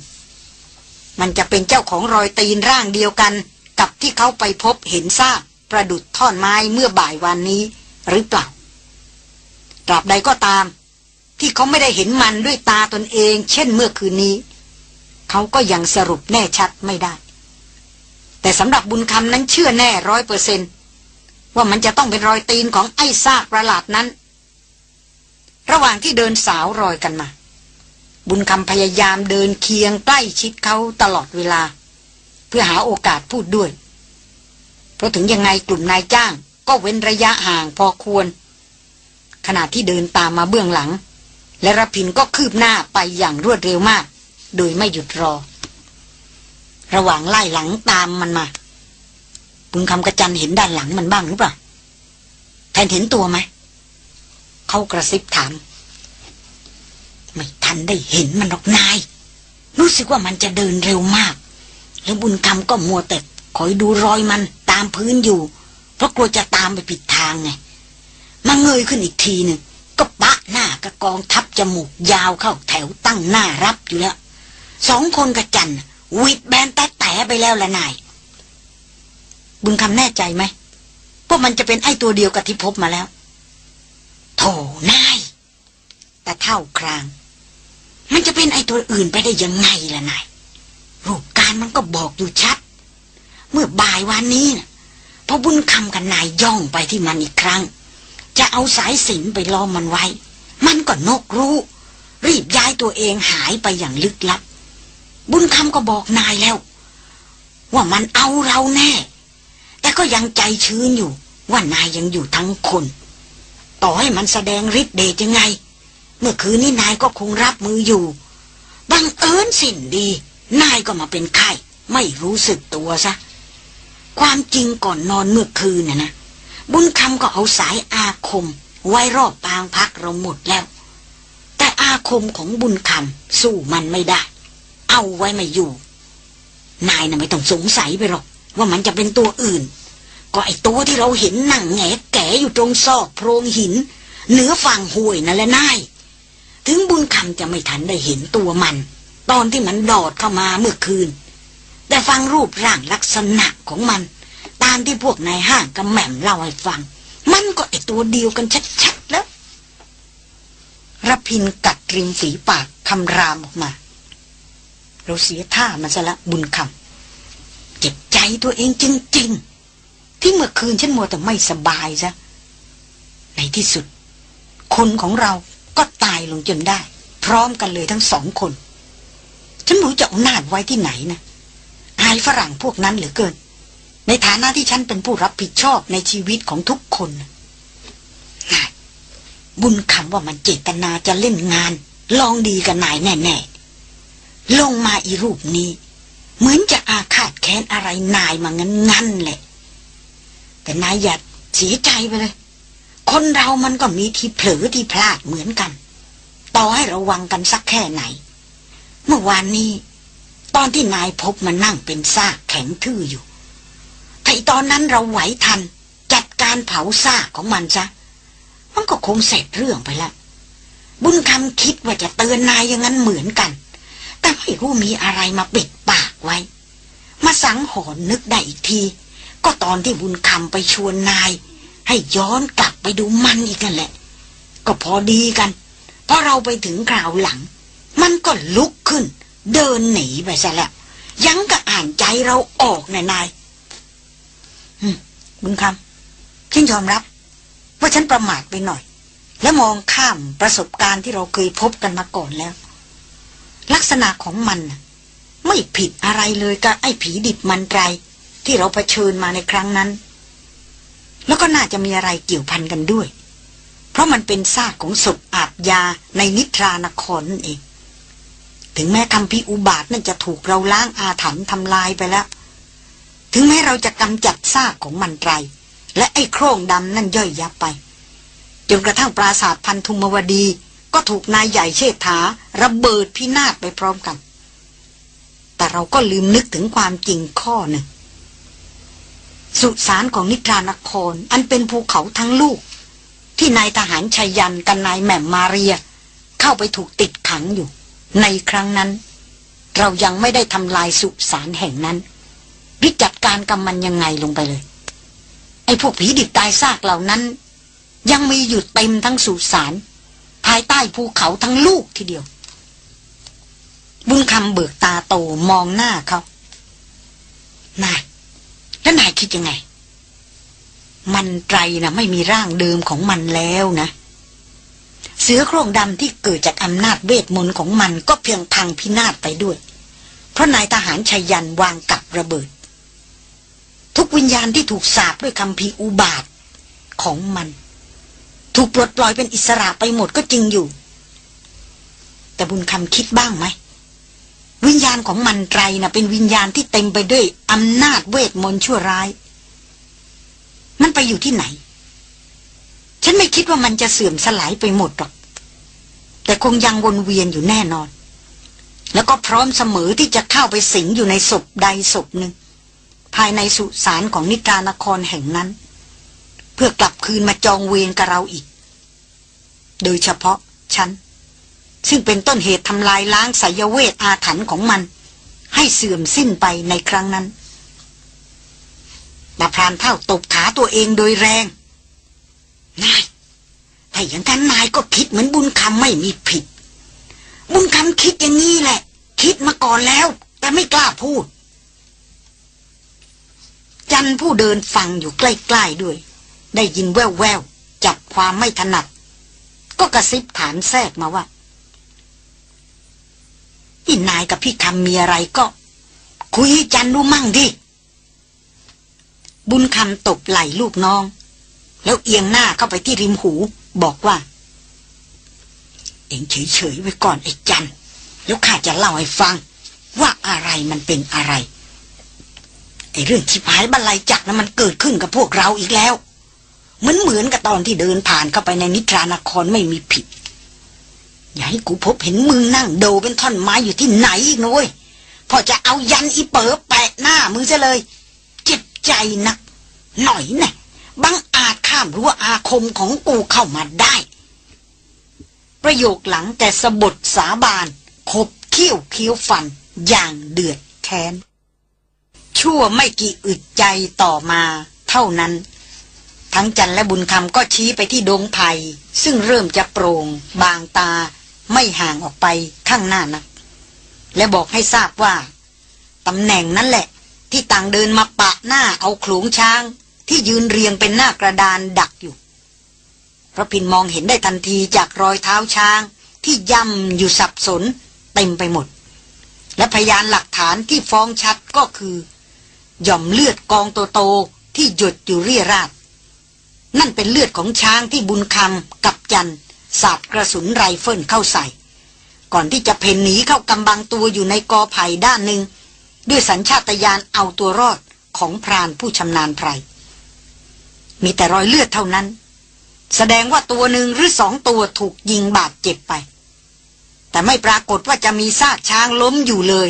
มันจะเป็นเจ้าของรอยตีนร่างเดียวกัน กับที่เขาไปพบเห็นซากประดุดท่อนไม้เมื่อบ่ายวันนี้หรือเปล่าตราบใดก็ตาม ที่เขาไม่ได้เห็นมันด้วยตาตนเอง เช่นเมื่อคืนนี้ เขาก็ยังสรุปแน่ชัดไม่ได้ แต่สำหรับบุญคำนั้นเชื่อแน่ร้อยเปอร์เซนว่ามันจะต้องเป็นรอยตีนของไอ้ซากประหลาดนั้น ระหว่างที่เดินสาวรอยกันมา บุญคำพยายามเดินเคียงใกล้ชิดเขาตลอดเวลา เพื่อหาโอกาสพูดด้วย เพราะถึงยังไงกลุ่มนายจ้าง ก็เว้นระยะห่างพอควร ขณะที่เดินตามมาเบื้องหลัง และรพินก็คืบหน้าไปอย่างรวดเร็วมาก โดยไม่หยุดรอ ระหว่างไล่หลังตามมันมา บุญคำกระจันเห็นด้านหลังมันบ้างหรือเปล่าแทนเห็นตัวไหม เขากระซิบถาม ไม่ทันได้เห็นมันหรอกนาย รู้สึกว่ามันจะเดินเร็วมาก แล้วบุญคำก็มัวแต่คอยดูรอยมันตามพื้นอยู่ เพราะกลัวจะตามไปผิดทางไงมาเงยขึ้นอีกทีหนึ่งก็ปะหน้ากระกองทับจมูกยาวเข้าแถวตั้งหน้ารับอยู่แล้วสองคนกระจันวิดแบนแต่แต่ไปแล้วละนาย บุญคำแน่ใจไหมพวกมันจะเป็นไอ้ตัวเดียวกับที่พบมาแล้ว โถนายแต่เท่าคราง มันจะเป็นไอตัวอื่นไปได้ยังไงล่ะนาย รูปการมันก็บอกอยู่ชัด เมื่อบ่ายวันนี้นะพอบุญคำกับนายย่องไปที่มันอีกครั้ง จะเอาสายสินไปล้อมมันไว้ มันก็นกรู้ รีบย้ายตัวเองหายไปอย่างลึกลับ บุญคำก็บอกนายแล้ว ว่ามันเอาเราแน่ แต่ก็ยังใจชื้นอยู่ว่านายยังอยู่ทั้งคน ต่อให้มันแสดงฤทธิ์เดชยังไง เมื่อคืนนี้นายก็คงรับมืออยู่ บังเอิญสิ่นดี นายก็มาเป็นไข้ไม่รู้สึกตัวซะ ความจริงก่อนนอนเมื่อคืนน่ะนะ บุญคำก็เอาสายอาคม ไว้รอบปางพักเราหมดแล้ว แต่อาคมของบุญคำสู้มันไม่ได้ เอาไว้ไม่อยู่ นายน่ะไม่ต้องสงสัยไปหรอก ว่ามันจะเป็นตัวอื่น ก็ไอตัวที่เราเห็นนั่งแงแก่อยู่ตรงซอกโพรงหิน เหนือฝั่งห้วยนั่นแหละนาย ถึงบุญคำจะไม่ทันได้เห็นตัวมัน ตอนที่มันดอดเข้ามาเมื่อคืน แต่ฟังรูปร่างลักษณะของมัน ตามที่พวกนายห้างกับแหม่มเล่าให้ฟัง มันก็ไอตัวเดียวกันชัดๆแล้วรพินกัดริมฝีปากคำรามออกมา เราเสียท่ามันซะละบุญคำเจ็บใจตัวเองจริง ๆ ที่เมื่อคืนฉันมัวแต่ไม่สบายซะในที่สุด คนของเราก็ตายลงจนได้ พร้อมกันเลยทั้งสองคน ฉันรู้จะเอานาดไว้ที่ไหนนะอายฝรั่งพวกนั้นเหลือเกิน ในฐานะที่ฉันเป็นผู้รับผิดชอบในชีวิตของทุกคนนายบุญคำว่ามันเจตนาจะเล่นงาน ลองดีกับนายแน่ๆลงมาอีรูปนี้ เหมือนจะอาฆาตแค้นอะไรนายมางั้นๆแหละ แต่นายอย่าเสียใจไปเลย คนเรามันก็มีที่เผลอที่พลาดเหมือนกัน ต่อให้ระวังกันสักแค่ไหน เมื่อวานนี้ ตอนที่นายพบมันนั่งเป็นซากแข็งทื่ออยู่ถ้าตอนนั้นเราไหวทัน จัดการเผาซากของมันซะมันก็คงเสร็จเรื่องไปแล้วบุญคำคิดว่าจะเตือนนายอย่างนั้นเหมือนกัน แต่ไม่รู้มีอะไรมาปิดปากไว้ มาสังหรณ์นึกได้อีกที ก็ตอนที่บุญคำไปชวนนาย ให้ย้อนกลับไปดูมันอีกนั่นแหละ ก็พอดีกันพอเราไปถึงคราวหลัง มันก็ลุกขึ้น เดินหนีไปซะแล้วยังก็อ่านใจเราออกนายนายบุญคำฉันยอมรับ ว่าฉันประมาทไปหน่อย และมองข้ามประสบการณ์ที่เราเคยพบกันมาก่อนแล้ว ลักษณะของมันไม่ผิดอะไรเลยกับไอ้ผีดิบมันไร ที่เราเผชิญมาในครั้งนั้น แล้วก็น่าจะมีอะไรเกี่ยวพันกันด้วย เพราะมันเป็นซากของศพอาบยาในนิทรานครนั่นเอง ถึงแม้คำพิอุบาทนั่นจะถูกเราล้างอาถรรพ์ทำลายไปแล้ว ถึงแม้เราจะกำจัดซากของมันไรและไอ้โครงดำนั่นย่อยยับไป จนกระทั่งปราสาทพันธุมวดีก็ถูกนายใหญ่เชษฐาระเบิดพินาศไปพร้อมกัน แต่เราก็ลืมนึกถึงความจริงข้อหนึ่ง สุสานของนิทรานคร อันเป็นภูเขาทั้งลูก ที่นายทหารชัยยันกับนายแหม่มมาเรีย เข้าไปถูกติดขังอยู่ ในครั้งนั้น เรายังไม่ได้ทำลายสุสานแห่งนั้นวิจัดการกำมันยังไงลงไปเลย ไอ้พวกผีดิบตายซากเหล่านั้น ยังมีอยู่เต็มทั้งสุสานภายใต้ภูเขาทั้งลูกทีเดียว บุญคำเบิกตาโตมองหน้าเขานาย แล้วนายคิดยังไง มันไตรนะไม่มีร่างเดิมของมันแล้วนะ เสือโครงดำที่เกิดจากอำนาจเวทมนต์ของมันก็เพียงพังพินาศไปด้วย เพราะนายทหารชัยยันวางกับระเบิด ทุกวิญญาณที่ถูกสาบด้วยคำพีอุบาทของมัน ถูกปลดปล่อยเป็นอิสระไปหมดก็จริงอยู่ แต่บุญคำคิดบ้างไหม วิญญาณของมันไตรนะเป็นวิญญาณที่เต็มไปด้วยอำนาจเวทมนต์ชั่วร้าย มันไปอยู่ที่ไหน ฉันไม่คิดว่ามันจะเสื่อมสลายไปหมดหรอก แต่คงยังวนเวียนอยู่แน่นอน แล้วก็พร้อมเสมอที่จะเข้าไปสิงอยู่ในศพใดศพหนึ่ง ภายในสุสานของนิทรานครแห่งนั้น เพื่อกลับคืนมาจองเวรกับเราอีก โดยเฉพาะฉัน ซึ่งเป็นต้นเหตุทำลายล้างสายเวทอาถรรพ์ของมัน ให้เสื่อมสิ้นไปในครั้งนั้นดาพรานเท่าตบขาตัวเองโดยแรง นายถ้าอย่างนั้นนายก็คิดเหมือนบุญคำไม่มีผิด บุญคำคิดอย่างนี้แหละ คิดมาก่อนแล้ว แต่ไม่กล้าพูด จันผู้เดินฟังอยู่ใกล้ๆด้วย ได้ยินแววๆจับความไม่ถนัด ก็กระซิบถามแทรกมาว่า นี่นายกับพี่คำมีอะไรก็ คุยจันดูมั่งดิ บุญคำตบไหล่ลูกน้อง แล้วเอียงหน้าเข้าไปที่ริมหูบอกว่า เอ็งเฉยๆไว้ก่อนไอ้จัน แล้วข้าจะเล่าให้ฟัง ว่าอะไรมันเป็นอะไรไอ้เรื่องชิพายบันไลจักนะมันเกิดขึ้นกับพวกเราอีกแล้ว เหมือนเหมือนกับตอนที่เดินผ่านเข้าไปในนิทรานครไม่มีผิด อย่าให้กูพบเห็นมึงนั่งโดเป็นท่อนไม้อยู่ที่ไหนอีกนะเว้ยพอจะเอายันอีเป๋อแปะหน้ามึงซะเลย เจ็บใจนัก หน่อยแน่บังอาจข้ามรั้วอาคมของกูเข้ามาได้ ประโยคหลังแต่สะบดสาบานขบเขี้ยวเคี้ยวฟันอย่างเดือดแค้น ชั่วไม่กี่อึดใจต่อมาเท่านั้น ทั้งจันและบุญคำก็ชี้ไปที่ดงไผ่ซึ่งเริ่มจะโปร่ง บางตา ไม่ห่างออกไปข้างหน้านะและบอกให้ทราบว่าตำแหน่งนั้นแหละ ที่ต่างเดินมาปะหน้าเอาขลุงช้าง ที่ยืนเรียงเป็นหน้ากระดานดักอยู่พระพินมองเห็นได้ทันทีจากรอยเท้าช้าง ที่ย่ำอยู่สับสนเต็มไปหมด และพยานหลักฐานที่ฟ้องชัดก็คือ หย่อมเลือดกองโตๆที่หยดอยู่เรียราดนั่นเป็นเลือดของช้างที่บุญคำกับจัน สาดกระสุนไรเฟิลเข้าใส่ ก่อนที่จะเผ่นหนีเข้ากำบังตัวอยู่ในกอไผ่ด้านหนึ่ง ด้วยสัญชาตญาณเอาตัวรอดของพรานผู้ชำนาญไพรมีแต่รอยเลือดเท่านั้น แสดงว่าตัวหนึ่งหรือสองตัวถูกยิงบาดเจ็บไป แต่ไม่ปรากฏว่าจะมีซากช้างล้มอยู่เลย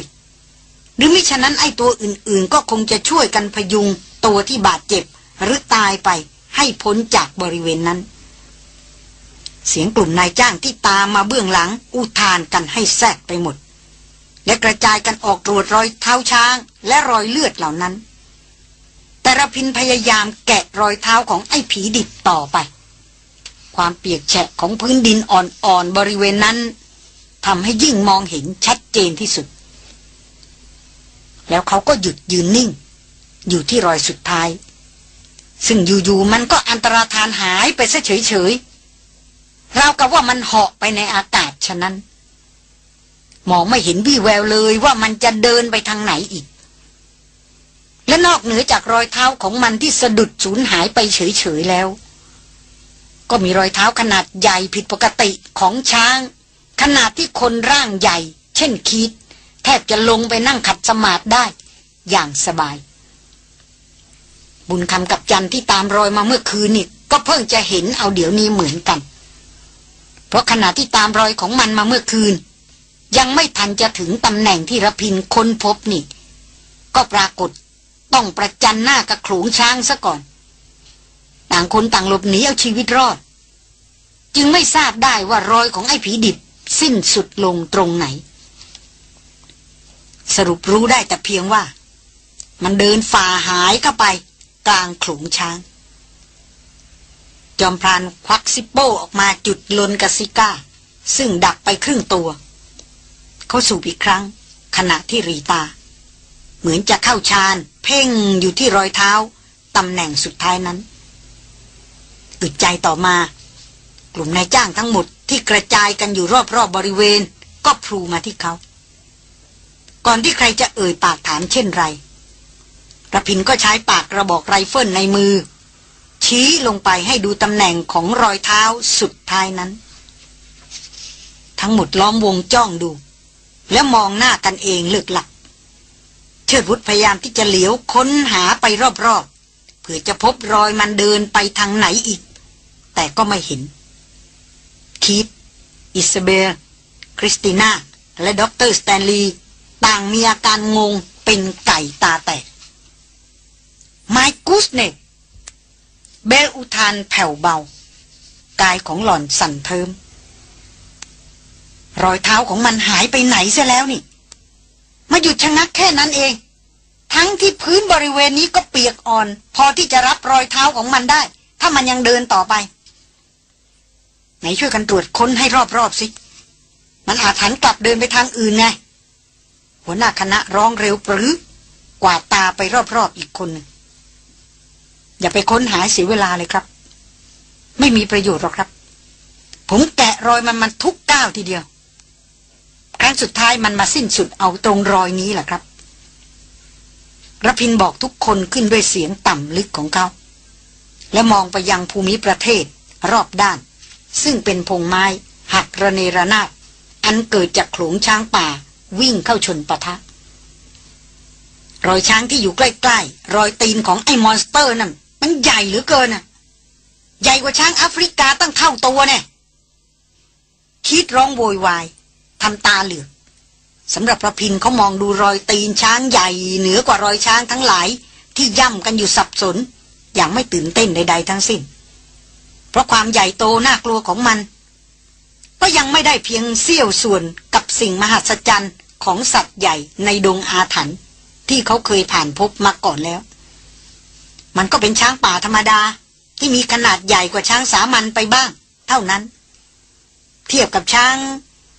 หรือมิฉะนั้นไอ้ตัวอื่นๆ ก็คงจะช่วยกันพยุงตัวที่บาดเจ็บหรือตายไปให้พ้นจากบริเวณนั้น เสียงกลุ่มนายจ้างที่ตามมาเบื้องหลังอุทานกันให้แซดไปหมด และกระจายกันออกตรวจรอยเท้าช้าง และรอยเลือดเหล่านั้น แต่ระพินพยายามแกะรอยเท้าของไอ้ผีดิบต่อไป ความเปียกแฉะของพื้นดินอ่อนๆบริเวณนั้นทำให้ยิ่งมองเห็นชัดเจนที่สุด แล้วเขาก็หยุดยืนนิ่ง อยู่ที่รอยสุดท้าย ซึ่งอยู่ๆมันก็อันตรธานหายไปซะเฉยๆ ราวกับว่ามันเหาะไปในอากาศฉะนั้น มองไม่เห็นวี่แววเลยว่ามันจะเดินไปทางไหนอีก และนอกเหนือจากรอยเท้าของมันที่สะดุดสูญหายไปเฉยๆแล้ว ก็มีรอยเท้าขนาดใหญ่ผิดปกติของช้าง ขนาดที่คนร่างใหญ่ เช่นคิด แทบจะลงไปนั่งขัดสมาธิได้ อย่างสบาย บุญคำกับจันที่ตามรอยมาเมื่อคืนนี่ก็เพิ่งจะเห็นเอาเดี๋ยวนี้เหมือนกัน เพราะขณะที่ตามรอยของมันมาเมื่อคืน ยังไม่ทันจะถึงตำแหน่งที่ระพินค้นพบนี่ ก็ปรากฏต้องประจันหน้ากับขลุงช้างซะก่อน ต่างคนต่างหลบหนีเอาชีวิตรอด จึงไม่ทราบได้ว่ารอยของไอ้ผีดิบสิ้นสุดลงตรงไหน สรุปรู้ได้แต่เพียงว่า มันเดินฝ่าหายเข้าไป กลางขลุงช้าง จอมพรานควักซิปโป้ออกมาจุดลนกสิก้า ซึ่งดักไปครึ่งตัว เขาสูบอีกครั้ง ขณะที่รีตา เหมือนจะเข้าชานเพ่งอยู่ที่รอยเท้าตำแหน่งสุดท้ายนั้นอึดใจต่อมา กลุ่มนายจ้างทั้งหมดที่กระจายกันอยู่รอบๆบบริเวณ ก็พลูมาที่เขา ก่อนที่ใครจะเอ่ยปากถามเช่นไรระพินก็ใช้ปากกระบอกไรเฟิลในมือ ชี้ลงไปให้ดูตำแหน่งของรอยเท้าสุดท้ายนั้น ทั้งหมดล้อมวงจ้องดู แล้วมองหน้ากันเองเลิ่กลั่ก เชิดวุธพยายามที่จะเหลียวค้นหาไปรอบๆเพื่อจะพบรอยมันเดินไปทางไหนอีก แต่ก็ไม่เห็น คีธ อิสเบลคริสติน่า และด็อกเตอร์สแตนลีย์ต่างมีอาการงงเป็นไก่ตาแตก My goodness เบลอุทานแผ่วเบา กายของหล่อนสั่นเทิ้ม รอยเท้าของมันหายไปไหนเสียแล้วนี่ มาหยุดชะงักแค่นั้นเอง ทั้งที่พื้นบริเวณนี้ก็เปียกอ่อน พอที่จะรับรอยเท้าของมันได้ ถ้ามันยังเดินต่อไป ไหนช่วยกันตรวจค้นให้รอบๆสิ มันอาจหันกลับเดินไปทางอื่นไงหัวหน้าคณะร้องเร็วปรื้อกวาดตาไปรอบๆอีกคนนึง อย่าไปค้นหาเสียเวลาเลยครับ ไม่มีประโยชน์หรอกครับ ผมแกะรอยมันมันทุกก้าวทีเดียวครรั้งสุดท้ายมันมาสิ้นสุดเอาตรงรอยนี้แหละครับรพินบอกทุกคนขึ้นด้วยเสียงต่ำลึกของเขา และมองไปยังภูมิประเทศรอบด้าน ซึ่งเป็นพงไม้ หักระเนระนาดอันเกิดจากโขลงช้างป่า วิ่งเข้าชนปะทะ รอยช้างที่อยู่ใกล้ ๆ รอยตีนของไอ้ monster นั่น มันใหญ่เหลือเกินอะ ใหญ่กว่าช้างแอฟริกาตั้งเท่าตัวเนี่ยคีธร้องโวยวายทำตาเหลือกสำหรับรพินทร์ เขามองดูรอยตีนช้างใหญ่เหนือกว่ารอยช้างทั้งหลาย ที่ย่ำกันอยู่สับสน อย่างไม่ตื่นเต้นใด ๆ ทั้งสิ้น เพราะความใหญ่โตน่ากลัวของมัน ก็ยังไม่ได้เพียงเสี้ยวส่วนกับสิ่งมหัศจรรย์ของสัตว์ใหญ่ในดงอาถรรพ์ที่เขาเคยผ่านพบมาก่อนแล้ว มันก็เป็นช้างป่าธรรมดา ที่มีขนาดใหญ่กว่าช้างสามัญไปบ้าง เท่านั้น เทียบกับช้าง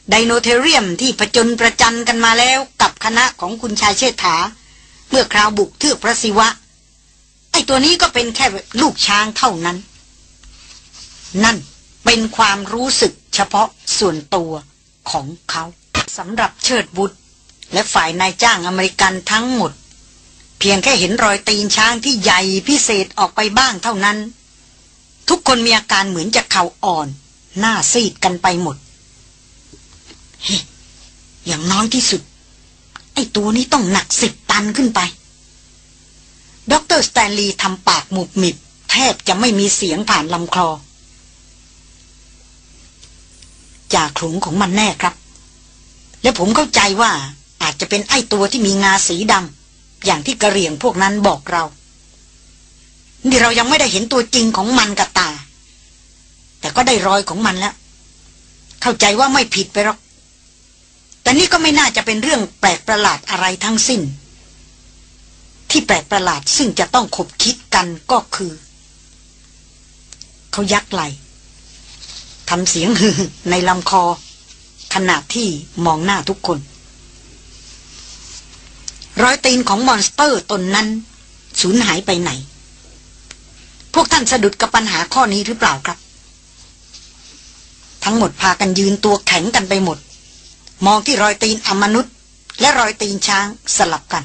ไดโนเทเรียมที่ผจญประจันกันมาแล้วกับคณะของคุณชายเชษฐา เมื่อคราวบุกเทือกพระศิวะ ไอตัวนี้ก็เป็นแค่ลูกช้างเท่านั้น นั่นเป็นความรู้สึกเฉพาะส่วนตัวของเขาสำหรับเชิดวุธ และฝ่ายนายจ้างอเมริกันทั้งหมด เพียงแค่เห็นรอยตีนช้างที่ใหญ่พิเศษออกไปบ้างเท่านั้น ทุกคนมีอาการเหมือนจะเข่าอ่อน หน้าซีดกันไปหมดอย่างน้อยที่สุด ไอ้ตัวนี้ต้องหนักสิบตันขึ้นไปด็อกเตอร์สแตนลีย์ทำปากหมุบหมิบ แทบจะไม่มีเสียงผ่านลำคลอ จากขลุงของมันแน่ครับ และผมเข้าใจว่าอาจจะเป็นไอ้ตัวที่มีงาสีดำ อย่างที่กระเรียงพวกนั้นบอกเรานี่เรายังไม่ได้เห็นตัวจริงของมันกับตา แต่ก็ได้รอยของมันแล้ว เข้าใจว่าไม่ผิดไปหรอก แต่นี่ก็ไม่น่าจะเป็นเรื่องแปลกประหลาดอะไรทั้งสิ้น ที่แปลกประหลาดซึ่งจะต้องคบคิดกันก็คือ เขายักไหลทำเสียงฮือในลำคอ ขณะที่มองหน้าทุกคน รอยตีนของ monster ตนนั้นสูญหายไปไหน พวกท่านสะดุดกับปัญหาข้อนี้หรือเปล่าครับ ทั้งหมดพากันยืนตัวแข็งกันไปหมด มองที่รอยตีนอมนุษย์ และรอยตีนช้างสลับกัน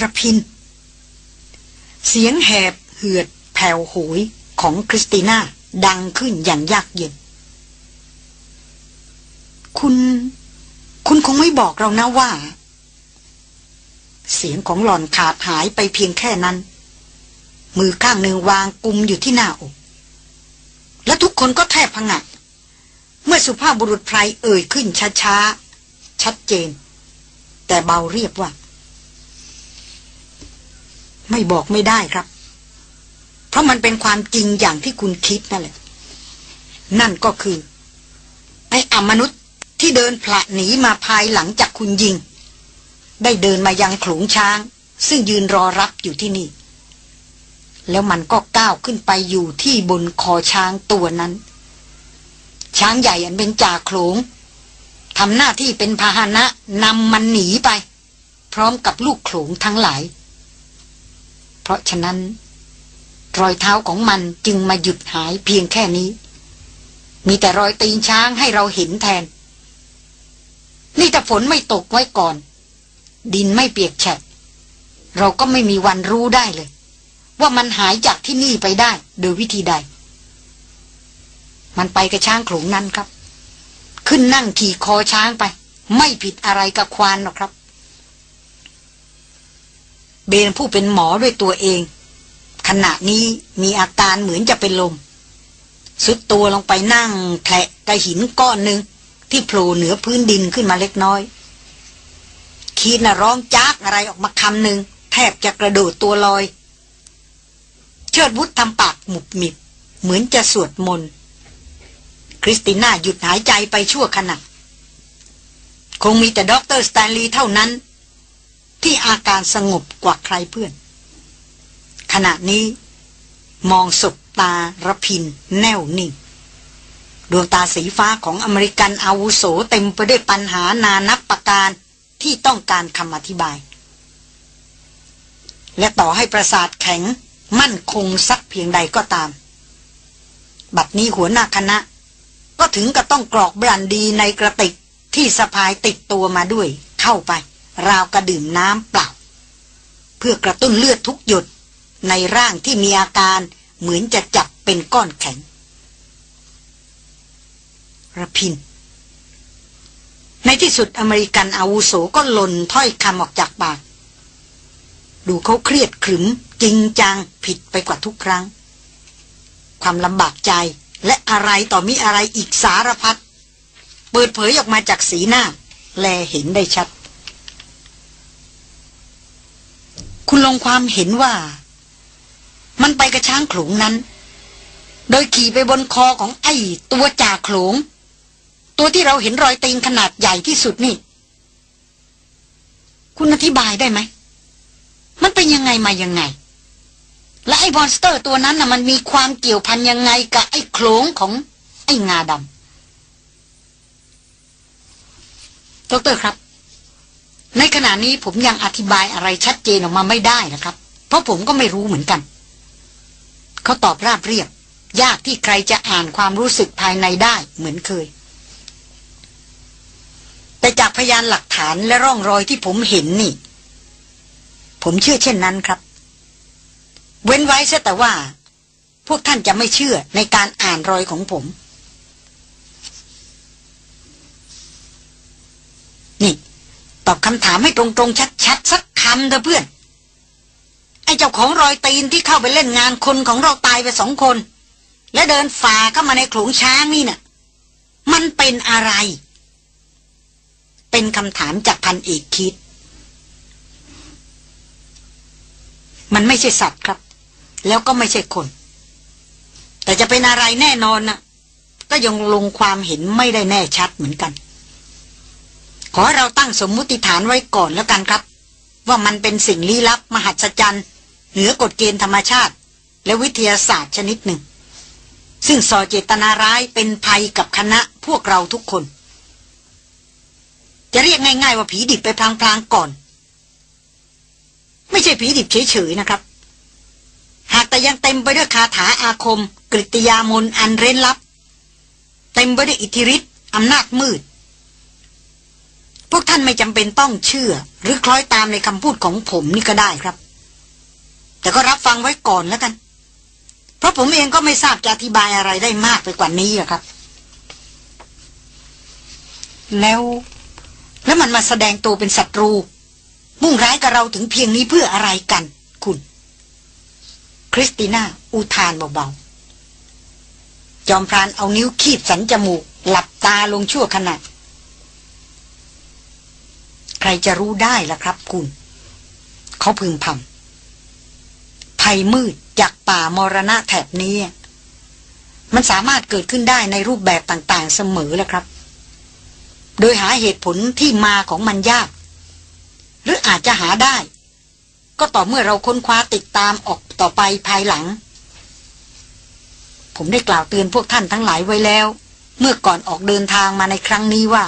ระพิน เสียงแหบเหือดแผ่วโหยของคริสติน่าดังขึ้นอย่างยากเย็น คุณ คุณคงไม่บอกเรานะว่า เสียงของหล่อนขาดหายไปเพียงแค่นั้น มือข้างหนึ่งวางกุมอยู่ที่หน้าอก และทุกคนก็แทบพังะเมื่อสุภาพบุรุษไพรเอ่ยขึ้นช้าๆ ชัดเจน แต่เบาเรียบว่า ไม่บอกไม่ได้ครับ เพราะมันเป็นความจริงอย่างที่คุณคิดนั่นแหละ นั่นก็คือ ไอ้อมนุษย์ที่เดินผละหนีมาภายหลังจากคุณยิง ได้เดินมายังขลุงช้าง ซึ่งยืนรอรับอยู่ที่นี่ แล้วมันก็ก้าวขึ้นไปอยู่ที่บนคอช้างตัวนั้น ช้างใหญ่อันเป็นจ่าโขลงทำหน้าที่เป็นพาหนะนำมันหนีไป พร้อมกับลูกโขลงทั้งหลาย เพราะฉะนั้น รอยเท้าของมันจึงมาหยุดหายเพียงแค่นี้ มีแต่รอยตีนช้างให้เราเห็นแทน นี่แต่ฝนไม่ตกไว้ก่อน ดินไม่เปียกแฉะเราก็ไม่มีวันรู้ได้เลย ว่ามันหายจากที่นี่ไปได้โดยวิธีใด มันไปกับช้างขลุงนั้นครับ ขึ้นนั่งขี่คอช้างไป ไม่ผิดอะไรกับควานหรอกครับ เบนผู้เป็นหมอด้วยตัวเอง ขณะนี้มีอาการเหมือนจะเป็นลม สุดตัวลงไปนั่งแผลกระหินก้อนหนึ่งที่โผล่เหนือพื้นดินขึ้นมาเล็กน้อย คีนร้องจากอะไรออกมาคำหนึ่งแทบจะกระโดดตัวลอย เชิดวุฒทำปากหมุบมิบ เหมือนจะสวดมนต์คริสติน่าหยุดหายใจไปชั่วขณะคงมีแต่ด็อกเตอร์สแตนลีย์เท่านั้น ที่อาการสงบกว่าใครเพื่อน ขณะนี้ มองสบตาระพินแน่วนิ่ง ดวงตาสีฟ้าของอเมริกันอาวุโสเต็มไปด้วยปัญหานานับประการ ที่ต้องการคำอธิบาย และต่อให้ประสาทแข็งมั่นคงสักเพียงใดก็ตาม บัดนี้หัวหน้าคณะ ก็ถึงกับต้องกรอกบรันดีในกระติกที่สะพายติดตัวมาด้วย เข้าไป ราวกระดื่มน้ำเปล่า เพื่อกระตุ้นเลือดทุกหยดในร่างที่มีอาการเหมือนจะจับเป็นก้อนแข็งระพิน ในที่สุดอเมริกันอาวุโสก็หล่นถ้อยคำออกจากปาก ดูเขาเครียดขรึม จริงจังผิดไปกว่าทุกครั้ง ความลำบากใจและอะไรต่อมีอะไรอีกสารพัดเปิดเผยออกมาจากสีหน้า แลเห็นได้ชัด คุณลงความเห็นว่า มันไปกระช้างโขลงนั้น โดยขี่ไปบนคอของไอ้ตัวจ่าโขลง ตัวที่เราเห็นรอยตีนขนาดใหญ่ที่สุดนี่ คุณอธิบายได้ไหม มันเป็นยังไงมายังไง และไอ้ monster ตัวนั้นน่ะมันมีความเกี่ยวพันยังไงกับไอ้โขลงของไอ้งาดำดรครับ ในขณะนี้ผมยังอธิบายอะไรชัดเจนออกมาไม่ได้นะครับ เพราะผมก็ไม่รู้เหมือนกัน เขาตอบราบเรียบ ยากที่ใครจะอ่านความรู้สึกภายในได้เหมือนเคย แต่จากพยานหลักฐานและร่องรอยที่ผมเห็นนี่ ผมเชื่อเช่นนั้นครับ เว้นไว้ซะแต่ว่า พวกท่านจะไม่เชื่อในการอ่านรอยของผม นี่ ตอบคำถามให้ตรงๆ ชัดๆ สักคำเถอะเพื่อน ไอ้เจ้าของรอยตีนที่เข้าไปเล่นงานคนของเราตายไปสองคน และเดินฝ่าเข้ามาในโขลงช้างนี่นะ่ะ มันเป็นอะไร เป็นคำถามจากพันเอกคิด มันไม่ใช่สัตว์ครับ แล้วก็ไม่ใช่คน แต่จะเป็นอะไรแน่นอนนะ่ะ ก็ยังลงความเห็นไม่ได้แน่ชัดเหมือนกัน ขอเราตั้งสมมุติฐานไว้ก่อนแล้วกันครับ ว่ามันเป็นสิ่งลี้ลับ มหัศจรรย์เหนือกฎเกณฑ์ธรรมชาติ และวิทยาศาสตร์ชนิดหนึ่ง ซึ่งส่อเจตนาร้ายเป็นภัยกับคณะพวกเราทุกคน จะเรียกง่ายๆว่าผีดิบไปพลางๆก่อน ไม่ใช่ผีดิบเฉยๆนะครับ หากแต่ยังเต็มไปด้วยคาถาอาคม กริยามนอันเร้นลับ เต็มไปด้วยอิทธิฤทธิ์อำนาจมืด พวกท่านไม่จำเป็นต้องเชื่อ หรือคล้อยตามในคำพูดของผมนี่ก็ได้ครับ แต่ก็รับฟังไว้ก่อนแล้วกัน เพราะผมเองก็ไม่ทราบจะอธิบายอะไรได้มากไปกว่านี้อะครับ แล้ว แล้วมันมาแสดงตัวเป็นศัตรู มุ่งร้ายกับเราถึงเพียงนี้เพื่ออะไรกัน คุณ คริสติน่าอุทานเบาๆ จอมพรานเอานิ้วคีบสันจมูก หลับตาลงชั่วขณะ ใครจะรู้ได้ล่ะครับคุณ เขาพึงพำภัยมืดจากป่ามรณะแถบนี้ มันสามารถเกิดขึ้นได้ในรูปแบบต่างๆเสมอแล้วครับ โดยหาเหตุผลที่มาของมันยาก หรืออาจจะหาได้ ก็ต่อเมื่อเราค้นคว้าติดตามออกต่อไปภายหลัง ผมได้กล่าวเตือนพวกท่านทั้งหลายไว้แล้ว เมื่อก่อนออกเดินทางมาในครั้งนี้ว่า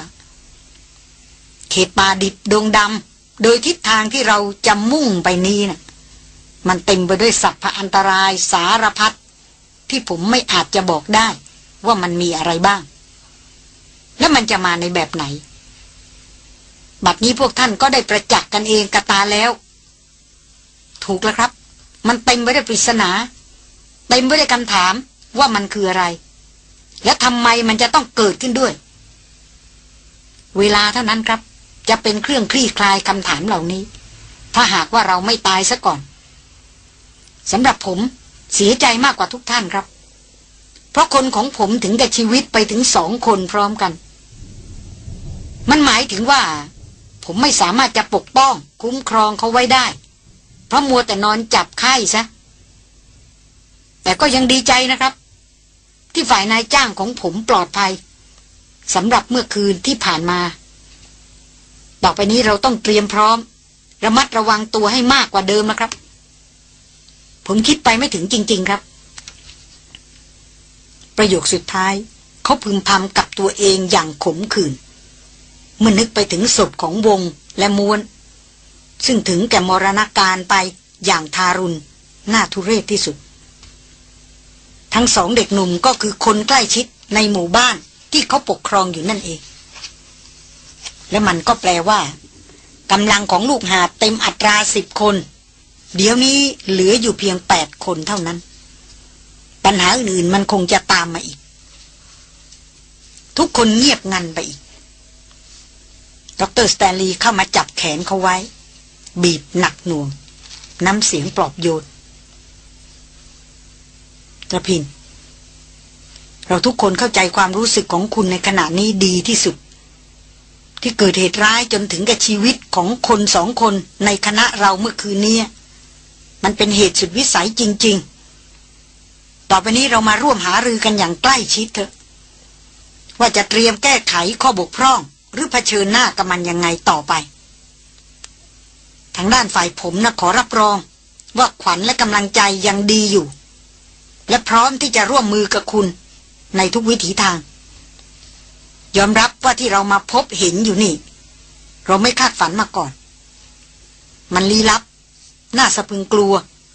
เขตป่าดิบดงดำโดยทิศทางที่เราจะมุ่งไปนี้นะ่ะมันเต็มไปด้วยสัตว์อันตรายสารพัดที่ผมไม่อาจจะบอกได้ว่ามันมีอะไรบ้าง และมันจะมาในแบบไหน บัดนี้พวกท่านก็ได้ประจักษ์กันเองกระตาแล้ว ถูกแล้วครับ มันเต็มไปด้วยปริศนา เต็มไปด้วยคำถามว่ามันคืออะไร และทำไมมันจะต้องเกิดขึ้นด้วย เวลาเท่านั้นครับ จะเป็นเครื่องคลี่คลายคำถามเหล่านี้ ถ้าหากว่าเราไม่ตายซะก่อนสำหรับผมเสียใจมากกว่าทุกท่านครับ เพราะคนของผมถึงกับชีวิตไปถึงสองคนพร้อมกัน มันหมายถึงว่า ผมไม่สามารถจะปกป้อง คุ้มครองเขาไว้ได้ เพราะมัวแต่นอนจับไข้ซะ แต่ก็ยังดีใจนะครับ ที่ฝ่ายนายจ้างของผมปลอดภัยสำหรับเมื่อคืนที่ผ่านมา ต่อไปนี้เราต้องเตรียมพร้อม ระมัดระวังตัวให้มากกว่าเดิมนะครับ ผมคิดไปไม่ถึงจริง ๆครับ ประโยคสุดท้าย เขาพึมพำกับตัวเองอย่างขมขื่น เมื่อนึกไปถึงศพของวงและมวลซึ่งถึงแก่มรณาการไปอย่างทารุณน่าทุเรศที่สุด ทั้งสองเด็กหนุ่มก็คือคนใกล้ชิดในหมู่บ้านที่เขาปกครองอยู่นั่นเอง และมันก็แปลว่ากำลังของลูกหาเต็มอัตราสิบคน เดี๋ยวนี้เหลืออยู่เพียงแปดคนเท่านั้น ปัญหาอื่นๆมันคงจะตามมาอีก ทุกคนเงียบงันไปอีก ดรสแตนลีย์เข้ามาจับแขนเขาไว้ บีบหนักหน่วง น้ำเสียงปลอบโยนกระพิน เราทุกคนเข้าใจความรู้สึกของคุณในขณะนี้ดีที่สุด ที่เกิดเหตุร้ายจนถึงกับชีวิตของคนสองคนในคณะเราเมื่อคืนนี้มันเป็นเหตุสุดวิสัยจริง ๆ ต่อไปนี้เรามาร่วมหารือกันอย่างใกล้ชิดเถอะ ว่าจะเตรียมแก้ไขข้อบกพร่อง หรือเผชิญหน้ากับมันยังไงต่อไป ทางด้านฝ่ายผมนะขอรับรอง ว่าขวัญและกำลังใจยังดีอยู่ และพร้อมที่จะร่วมมือกับคุณ ในทุกวิถีทาง ยอมรับว่าที่เรามาพบเห็นอยู่นี่ เราไม่คาดฝันมาก่อน มันลี้ลับ น่าสะพึงกลัว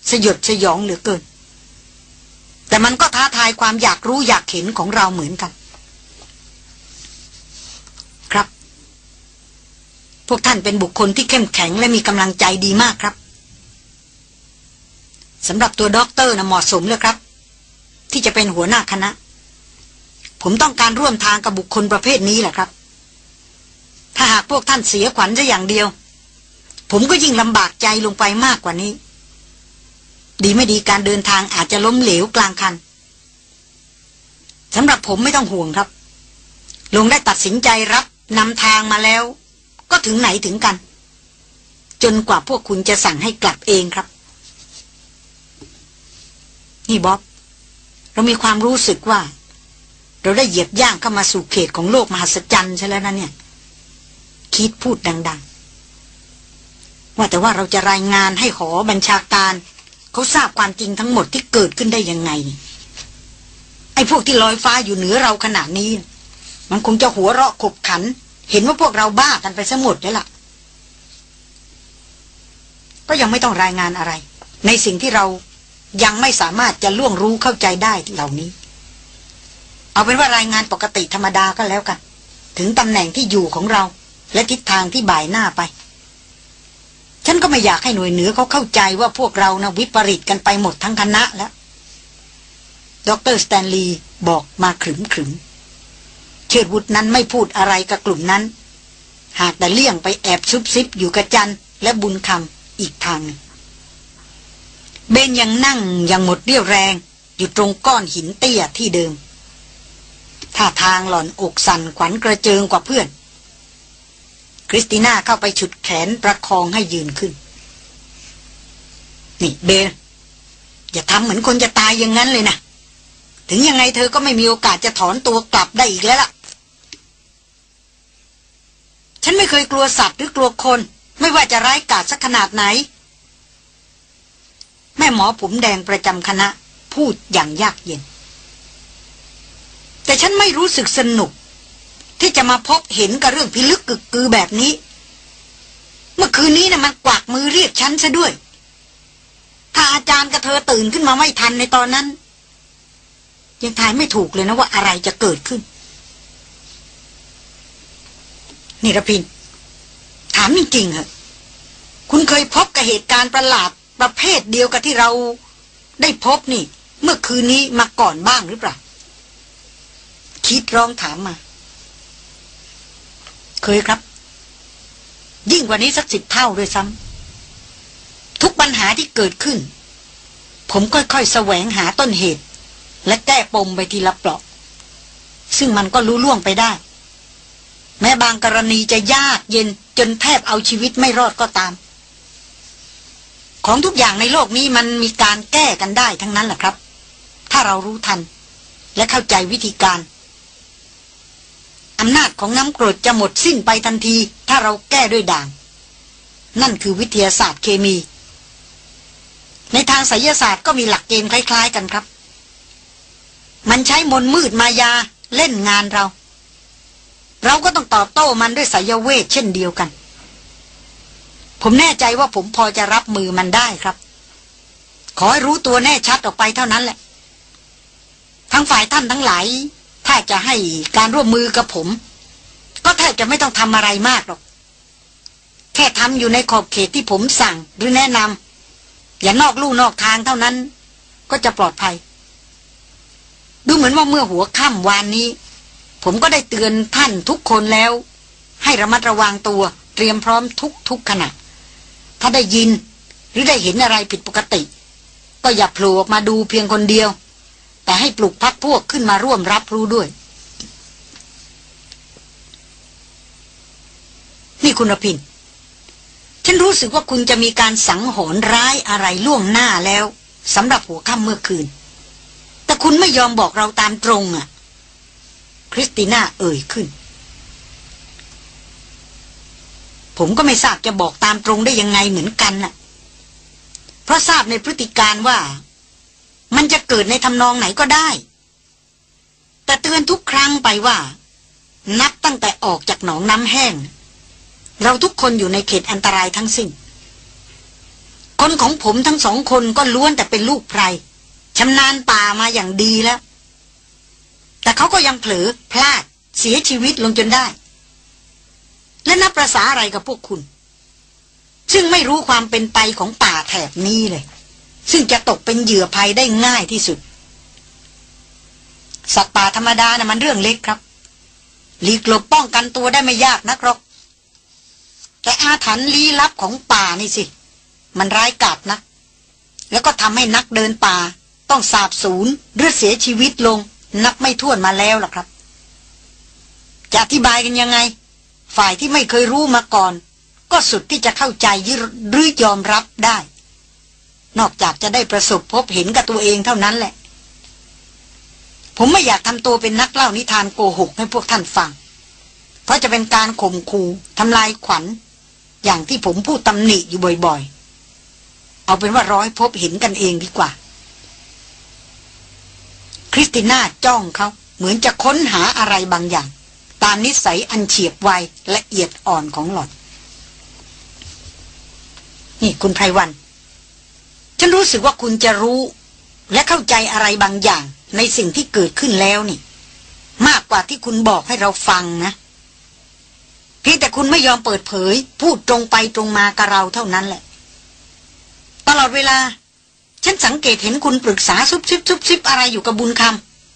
สยดสยองเหลือเกิน แต่มันก็ท้าทายความอยากรู้อยากเห็นของเราเหมือนกัน ครับ พวกท่านเป็นบุคคลที่เข้มแข็งและมีกำลังใจดีมากครับสำหรับตัวด็อกเตอร์นะเหมาะสมเลยครับ ที่จะเป็นหัวหน้าคณะ ผมต้องการร่วมทางกับบุคคลประเภทนี้แหละครับ ถ้าหากพวกท่านเสียขวัญซะอย่างเดียว ผมก็ยิ่งลำบากใจลงไปมากกว่านี้ ดีไม่ดีการเดินทางอาจจะล้มเหลวกลางคันสำหรับผมไม่ต้องห่วงครับ ลงได้ตัดสินใจรับนำทางมาแล้ว ก็ถึงไหนถึงกัน จนกว่าพวกคุณจะสั่งให้กลับเองครับ นี่บ๊อบ เรามีความรู้สึกว่า เราได้เหยียบย่างเข้ามาสู่เขตของโลกมหัศจรรย์ใช่แล้วนะเนี่ย คิดพูดดัง ๆ ว่าแต่ว่าเราจะรายงานให้หอบัญชาการเขาทราบความจริงทั้งหมดที่เกิดขึ้นได้ยังไง ไอ้พวกที่ลอยฟ้าอยู่เหนือเราขนาดนี้ มันคงจะหัวเราะขบขัน เห็นว่าพวกเราบ้ากันไปซะหมดแล้วล่ะ ก็ยังไม่ต้องรายงานอะไร ในสิ่งที่เรายังไม่สามารถจะล่วงรู้เข้าใจได้เหล่านี้ เอาเป็นว่ารายงานปกติธรรมดาก็แล้วกัน ถึงตำแหน่งที่อยู่ของเรา และทิศทางที่บ่ายหน้าไป ฉันก็ไม่อยากให้หน่วยเหนือเขาเข้าใจว่าพวกเรานะวิปริตกันไปหมดทั้งคณะแล้ว ดรสแตนลีย์บอกมาขรึมขรึม เชิดวุฒนั้นไม่พูดอะไรกับกลุ่มนั้น หากแต่เลี่ยงไปแอบซุบซิบอยู่กับจันและบุญคำอีกทางเบนยังนั่งยังหมดเรี่ยวแรง อยู่ตรงก้อนหินเตี้ยที่เดิมท่าทางหล่อนอกสั่นขวัญกระเจิงกว่าเพื่อน คริสติน่าเข้าไปฉุดแขนประคองให้ยืนขึ้น นี่เบนอย่าทำเหมือนคนจะตายอย่างนั้นเลยนะ ถึงยังไงเธอก็ไม่มีโอกาสจะถอนตัวกลับได้อีกแล้วล่ะ ฉั นไม่เคยกลัวสัตว์หรือกลัวคน ไม่ว่าจะร้ายกาจสักขนาดไหน แม่หมอผมแดงประจำคณะ พูดอย่างยากเย็น แต่ฉันไม่รู้สึกสนุก ที่จะมาพบเห็นกับเรื่องพิลึกกึกกือแบบนี้ เมื่อคืนนี้นะ่ะมันกวักมือเรียกฉันซะด้วย ถ้าอาจารย์กับเธอตื่นขึ้นมาไม่ทันในตอนนั้น ยังทายไม่ถูกเลยนะว่าอะไรจะเกิดขึ้น นี่ระพิน ถามจริงๆเหรอคุณเคยพบกับเหตุการณ์ประหลาดประเภทเดียวกับที่เราได้พบนี่ เมื่อคืนนี้มาก่อนบ้างหรือเปล่า คิดร้องถามมา เคยครับ ยิ่งกว่านี้สักสิบเท่าด้วยซ้ำทุกปัญหาที่เกิดขึ้น ผมค่อยๆแสวงหาต้นเหตุ และแก้ปมไปทีละเปลาะซึ่งมันก็รู้ล่วงไปได้ แม้บางกรณีจะยากเย็นจนแทบเอาชีวิตไม่รอดก็ตาม ของทุกอย่างในโลกนี้มันมีการแก้กันได้ทั้งนั้นแหละครับ ถ้าเรารู้ทัน และเข้าใจวิธีการอำนาจของน้ำกรดจะหมดสิ้นไปทันที ถ้าเราแก้ด้วยด่าง นั่นคือวิทยาศาสตร์เคมี ในทางไสยศาสตร์ก็มีหลักเกณฑ์คล้าย ๆ กันครับ มันใช้มนมืดมายาเล่นงานเรา เราก็ต้องตอบโต้มันด้วยไสยเวทเช่นเดียวกัน ผมแน่ใจว่าผมพอจะรับมือมันได้ครับ ขอให้รู้ตัวแน่ชัดออกไปเท่านั้นแหละ ทั้งฝ่ายท่านทั้งหลาย ถ้าจะให้การร่วมมือกับผม ก็แทบจะไม่ต้องทำอะไรมากหรอก แค่ทำอยู่ในขอบเขตที่ผมสั่งหรือแนะนำอย่านอกลู่นอกทางเท่านั้น ก็จะปลอดภัย ดูเหมือนว่าเมื่อหัวค่ำวานนี้ ผมก็ได้เตือนท่านทุกคนแล้ว ให้ระมัดระวังตัวเตรียมพร้อมทุกทุกขณะ ถ้าได้ยินหรือได้เห็นอะไรผิดปกติ ก็อย่าโผล่ออกมาดูเพียงคนเดียว แต่ให้ปลุกพักพวกขึ้นมาร่วมรับรู้ด้วย นี่คุณพินฉันรู้สึกว่าคุณจะมีการสังหรณ์ร้ายอะไรล่วงหน้าแล้วสำหรับหัวค่ำเมื่อคืน แต่คุณไม่ยอมบอกเราตามตรงอะ่ะ คริสติน่าเอ่ยขึ้น ผมก็ไม่ทราบจะบอกตามตรงได้ยังไงเหมือนกันน่ะ เพราะทราบในพฤติการว่า มันจะเกิดในทำนองไหนก็ได้ แต่เตือนทุกครั้งไปว่า นับตั้งแต่ออกจากหนองน้ำแห้ง เราทุกคนอยู่ในเขตอันตรายทั้งสิ้นคนของผมทั้งสองคนก็ล้วนแต่เป็นลูกไพรชำนาญป่ามาอย่างดีแล้ว เขาก็ยังเผลอพลาดเสียชีวิตลงจนได้ และนับประษาอะไรกับพวกคุณ ซึ่งไม่รู้ความเป็นไปของป่าแถบนี้เลย ซึ่งจะตกเป็นเหยื่อภัยได้ง่ายที่สุด สัตว์ป่าธรรมดานะ่ะมันเรื่องเล็กครับหลีกหลบป้องกันตัวได้ไม่ยากนักหรอก แต่อาถรรพ์ลี้ลับของป่านี่สิ มันร้ายกาจนะ แล้วก็ทำให้นักเดินป่า ต้องสาบสูญหรือเสียชีวิตลง นับไม่ถ้วนมาแล้วล่ะครับ จะอธิบายกันยังไง ฝ่ายที่ไม่เคยรู้มาก่อน ก็สุดที่จะเข้าใจหรือยอมรับได้ นอกจากจะได้ประสบพบเห็นกับตัวเองเท่านั้นแหละ ผมไม่อยากทำตัวเป็นนักเล่านิทานโกหกให้พวกท่านฟัง เพราะจะเป็นการข่มขู่ทำลายขวัญ อย่างที่ผมพูดตำหนิอยู่บ่อยๆ เอาเป็นว่าร้อยพบเห็นกันเองดีกว่า ริสติน่าจ้องเขาเหมือนจะค้นหาอะไรบางอย่าง ตามนิสัยอันเฉียบไวละเอียดอ่อนของหล่อนนี่คุณไพรวัน ฉันรู้สึกว่าคุณจะรู้ และเข้าใจอะไรบางอย่าง ในสิ่งที่เกิดขึ้นแล้วนี่ มากกว่าที่คุณบอกให้เราฟังนะเพียงแต่คุณไม่ยอมเปิดเผย พูดตรงไปตรงมากับเราเท่านั้นแหละ ตลอดเวลา ฉันสังเกตเห็นคุณปรึกษาซุบซิบซุบซิบอะไรอยู่กับบุญค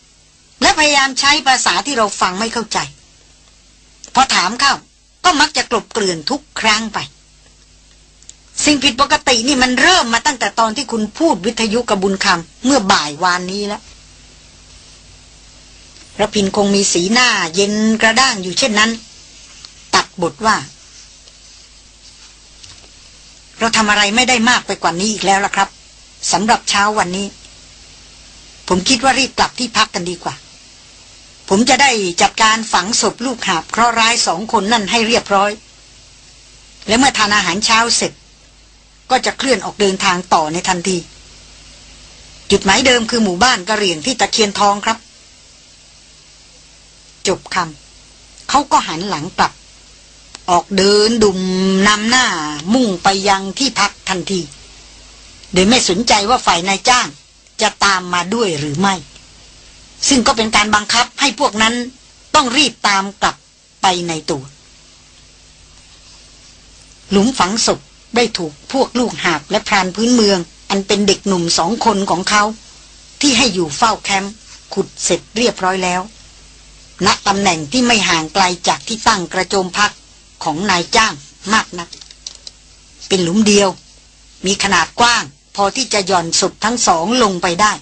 ำและพยายามใช้ภาษาที่เราฟังไม่เข้าใจ พอถามเข้า ก็มักจะกลบเกลื่อนทุกครั้งไป สิ่งผิดปกตินี่มันเริ่มมาตั้งแต่ตอนที่คุณพูดวิทยุกับบุญคำเมื่อบ่ายวานนี้แล้วระพินคงมีสีหน้าเย็นกระด้างอยู่เช่นนั้น ตัดบทว่า เราทำอะไรไม่ได้มากไปกว่านี้อีกแล้วล่ะครับ สำหรับเช้าวันนี้ ผมคิดว่ารีบกลับที่พักกันดีกว่า ผมจะได้จัดการฝังศพลูกหาบเคราะร้ายสองคนนั่นให้เรียบร้อย และเมื่อทานอาหารเช้าเสร็จ ก็จะเคลื่อนออกเดินทางต่อในทันที จุดหมายเดิมคือหมู่บ้านกระเหรี่ยงที่ตะเคียนทองครับ จบคำเขาก็หันหลังกลับ ออกเดินดุมนำหน้ามุ่งไปยังที่พักทันที โดยไม่สนใจว่าฝ่ายนายจ้างจะตามมาด้วยหรือไม่ ซึ่งก็เป็นการบังคับให้พวกนั้นต้องรีบตามกลับไปในตัว หลุมฝังศพได้ถูกพวกลูกหาบและพรานพื้นเมือง อันเป็นเด็กหนุ่มสองคนของเขา ที่ให้อยู่เฝ้าแคมป์ขุดเสร็จเรียบร้อยแล้วณตำแหน่งที่ไม่ห่างไกลจากที่ตั้งกระโจมพักของนายจ้างมากนัก เป็นหลุมเดียว มีขนาดกว้าง อที่จะหย่อนศพทั้งสองลงไปได้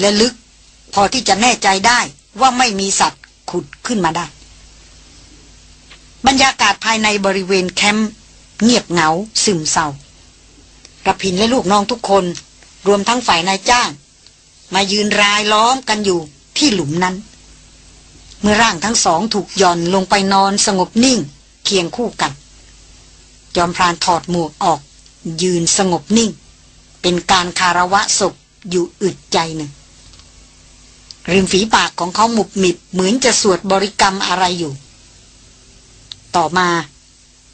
และลึกพอที่จะแน่ใจได้ว่าไม่มีสัตว์ขุดขึ้นมาได้ บรรยากาศภายในบริเวณแคมป์เงียบเหงาซึมเศร้ากระพินและลูกน้องทุกคน รวมทั้งฝ่ายนายจ้าง มายืนรายล้อมกันอยู่ที่หลุมนั้น เมื่อร่างทั้งสองถูกย่อนลงไปนอนสงบนิ่ง เคียงคู่กัน จอมพรานถอดหมวกออก ยืนสงบนิ่ง เป็นการคารวะศพอยู่อึดใจหนึ่งริมฝีปากของเขาหมุบหมิบเหมือนจะสวดบริกรรมอะไรอยู่ ต่อมา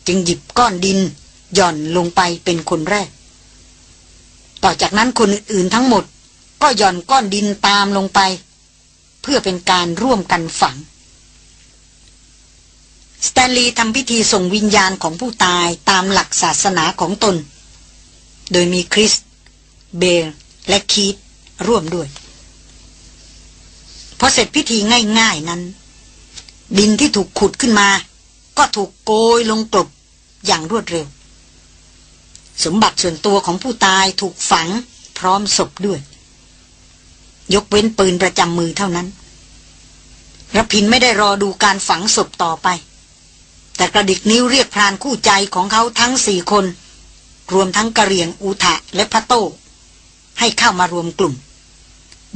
จึงหยิบก้อนดินหย่อนลงไปเป็นคนแรก ต่อจากนั้นคนอื่นๆทั้งหมด ก็หย่อนก้อนดินตามลงไป เพื่อเป็นการร่วมกันฝัง สแตนลีย์ทำพิธีส่งวิญญาณของผู้ตายตามหลักศาสนาของตน โดยมีคริส เบลและคีตร่วมด้วย พอเสร็จพิธีง่าย ๆนั้น ดินที่ถูกขุดขึ้นมา ก็ถูกโกยลงกลบอย่างรวดเร็ว สมบัติส่วนตัวของผู้ตายถูกฝังพร้อมศพด้วย ยกเว้นปืนประจำมือเท่านั้นรพินไม่ได้รอดูการฝังศพต่อไป แต่กระดิกนิ้วเรียกพรานคู่ใจของเขาทั้งสี่คน รวมทั้งกระเรียงอุทะและพระโต ให้เข้ามารวมกลุ่ม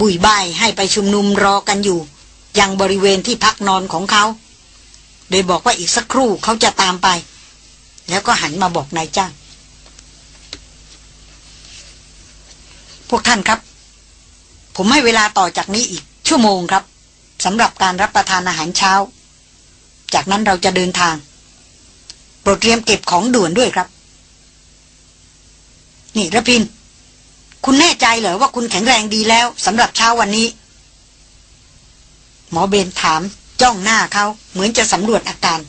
บุยบายให้ไปชุมนุมรอกันอยู่ ยังบริเวณที่พักนอนของเขา โดยบอกว่าอีกสักครู่เขาจะตามไป แล้วก็หันมาบอกนายจ้าง พวกท่านครับ ผมให้เวลาต่อจากนี้อีกชั่วโมงครับสำหรับการรับประทานอาหารเช้า จากนั้นเราจะเดินทาง โปรดเตรียมเก็บของด่วนด้วยครับ นี่ระพิน คุณแน่ใจเหรอว่าคุณแข็งแรงดีแล้วสำหรับเช้าวันนี้ หมอเบนถาม จ้องหน้าเขาเหมือนจะสำรวจอาการ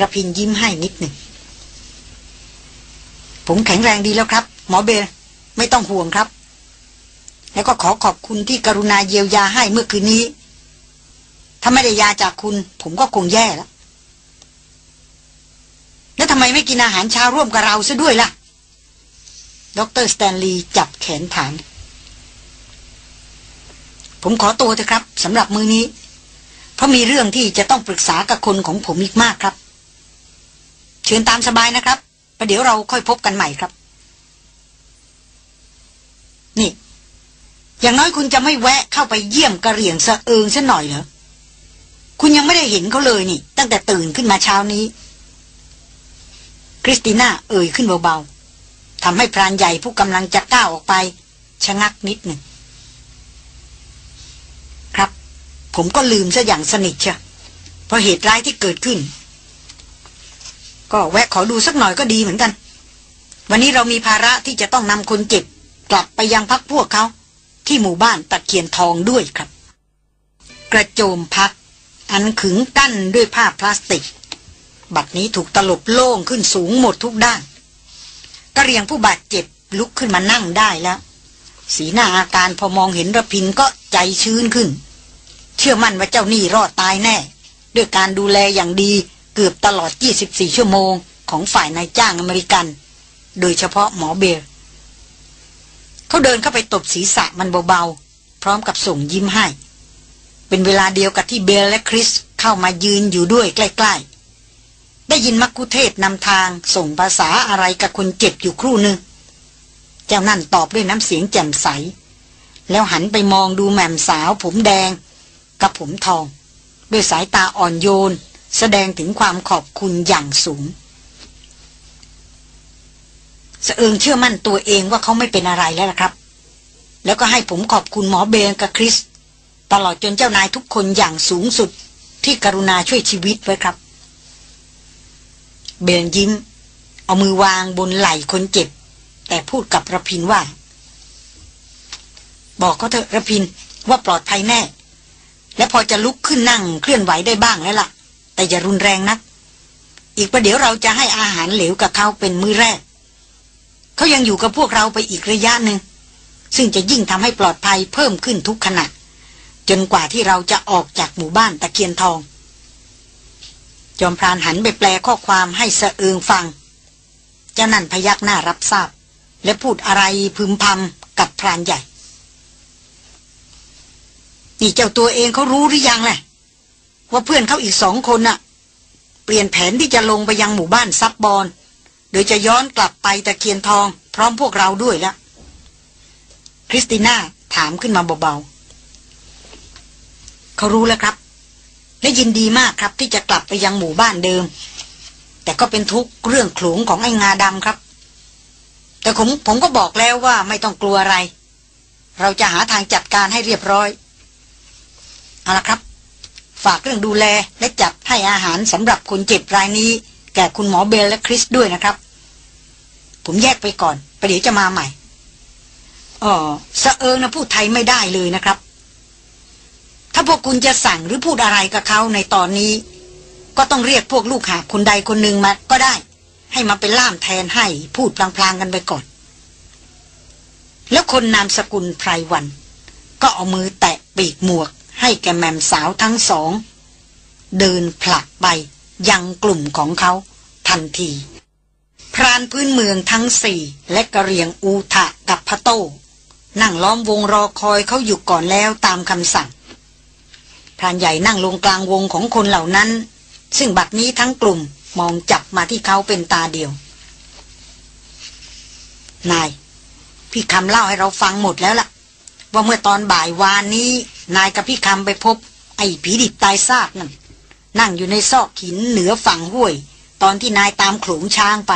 ระพินยิ้มให้นิดหนึ่ง ผมแข็งแรงดีแล้วครับ หมอเบนไม่ต้องห่วงครับ แล้วก็ขอขอบคุณที่กรุณาเยียวยาให้เมื่อคืนนี้ ถ้าไม่ได้ยาจากคุณ ผมก็คงแย่แล้วแล้วทำไมไม่กินอาหารเช้าร่วมกับเราซะด้วยล่ะ ดรสแตนลีย์จับแขนถามผมขอตัวเถอะครับสำหรับมือนี้ เพราะมีเรื่องที่จะต้องปรึกษากับคนของผมอีกมากครับ เชิญตามสบายนะครับประเดี๋ยวเราค่อยพบกันใหม่ครับ นี่ อย่างน้อยคุณจะไม่แวะเข้าไปเยี่ยมกระเหรี่ยงสะเอิงซะหน่อยเหรอคุณยังไม่ได้เห็นเขาเลยนี่ ตั้งแต่ตื่นขึ้นมาเช้านี้ คริสติน่าเอ่ยขึ้นเบาๆ ทำให้พรานใหญ่ผู้กำลังจะก้าวออกไป ชะงักนิดหนึ่ง ครับ ผมก็ลืมซะอย่างสนิทเชีะเพราะเหตุร้ายที่เกิดขึ้น ก็แวะขอดูสักหน่อยก็ดีเหมือนกัน วันนี้เรามีภาระที่จะต้องนำคนเจ็บ กลับไปยังพักพวกเขา ที่หมู่บ้านตะเคียนทองด้วยครับ กระโจมพัก อันขึงกั้นด้วยผ้าพลาสติก บัดนี้ถูกตลบโล่งขึ้นสูงหมดทุกด้าน กระเรียงผู้บาดเจ็บลุกขึ้นมานั่งได้แล้ว สีหน้าอาการพอมองเห็นระพินก็ใจชื้นขึ้น เชื่อมั่นว่าเจ้านี่รอดตายแน่ ด้วยการดูแลอย่างดีเกือบตลอด 24 ชั่วโมงของฝ่ายนายจ้างอเมริกัน โดยเฉพาะหมอเบลเขาเดินเข้าไปตบศีรษะมันเบาๆ พร้อมกับส่งยิ้มให้ เป็นเวลาเดียวกับที่เบลและคริสเข้ามายืนอยู่ด้วยใกล้ๆ ได้ยินมักคุเทศนำทางส่งภาษาอะไรกับคนเจ็บอยู่ครู่หนึ่ง เจ้านั่นตอบด้วยน้ำเสียงแจ่มใส แล้วหันไปมองดูแม่มสาวผมแดง กับผมทอง ด้วยสายตาอ่อนโยน แสดงถึงความขอบคุณอย่างสูงสะเอิงเชื่อมั่นตัวเองว่าเขาไม่เป็นอะไรแล้วล่ะครับ แล้วก็ให้ผมขอบคุณหมอเบลกับคริส ตลอดจนเจ้านายทุกคนอย่างสูงสุดที่กรุณาช่วยชีวิตไว้ครับ เบนยิ้ม เอามือวางบนไหล่คนเจ็บ แต่พูดกับระพินว่า บอกเขาเถอะระพินว่าปลอดภัยแน่ และพอจะลุกขึ้นนั่งเคลื่อนไหวได้บ้างแล้วล่ะ แต่อย่ารุนแรงนัก อีกประเดี๋ยวเราจะให้อาหารเหลวกับเขาเป็นมือแรก เขายังอยู่กับพวกเราไปอีกระยะหนึ่งซึ่งจะยิ่งทำให้ปลอดภัยเพิ่มขึ้นทุกขณะจนกว่าที่เราจะออกจากหมู่บ้านตะเคียนทอง จอมพรานหันไปแปลข้อความให้สะเอิงฟัง เจ้านั่นพยักหน้ารับทราบ และพูดอะไรพึมพำกับพรานใหญ่ นี่เจ้าตัวเองเขารู้หรือยังแหละว่าเพื่อนเขาอีกสองคนน่ะ เปลี่ยนแผนที่จะลงไปยังหมู่บ้านซับบอลโดยจะย้อนกลับไปตะเคียนทองพร้อมพวกเราด้วยแล้วคริสติน่าถามขึ้นมาเบาๆเขารู้แล้วครับ และยินดีมากครับที่จะกลับไปยังหมู่บ้านเดิม แต่ก็เป็นทุกเรื่องขลุงของไอ้งาดำครับ แต่ผมผมก็บอกแล้วว่าไม่ต้องกลัวอะไร เราจะหาทางจัดการให้เรียบร้อยเอาละครับ ฝากเรื่องดูแลและจัดให้อาหารสำหรับคนเจ็บรายนี้ แก่คุณหมอเบลและคริสด้วยนะครับ ผมแยกไปก่อนประเดี๋ยวจะมาใหม่อ๋อสะเอิงนะพูดไทยไม่ได้เลยนะครับ ถ้าพวกคุณจะสั่งหรือพูดอะไรกับเขาในตอนนี้ ก็ต้องเรียกพวกลูกหาคนใดคนหนึ่งมาก็ได้ ให้มาเป็นล่ามแทนให้พูดพลางๆกันไปก่อน แล้วคนนามสกุลไพรวัน ก็เอามือแตะปีกหมวก ให้แกแมมสาวทั้งสอง เดินผลักไปยังกลุ่มของเขาทันที พรานพื้นเมืองทั้งสี่ และกระเรียงอูทะกับพะโต้นั่งล้อมวงรอคอยเขาอยู่ก่อนแล้วตามคำสั่ง พรานใหญ่นั่งลงกลางวงของคนเหล่านั้น ซึ่งบัดนี้ทั้งกลุ่มมองจับมาที่เขาเป็นตาเดียว นาย พี่คำเล่าให้เราฟังหมดแล้วล่ะ ว่าเมื่อตอนบ่ายวานนี้ นายกับพี่คำไปพบ ไอ้ผีดิบตายซากนั่นนั่งอยู่ในซอกหินเหนือฝั่งห้วย ตอนที่นายตามโขลงช้างไป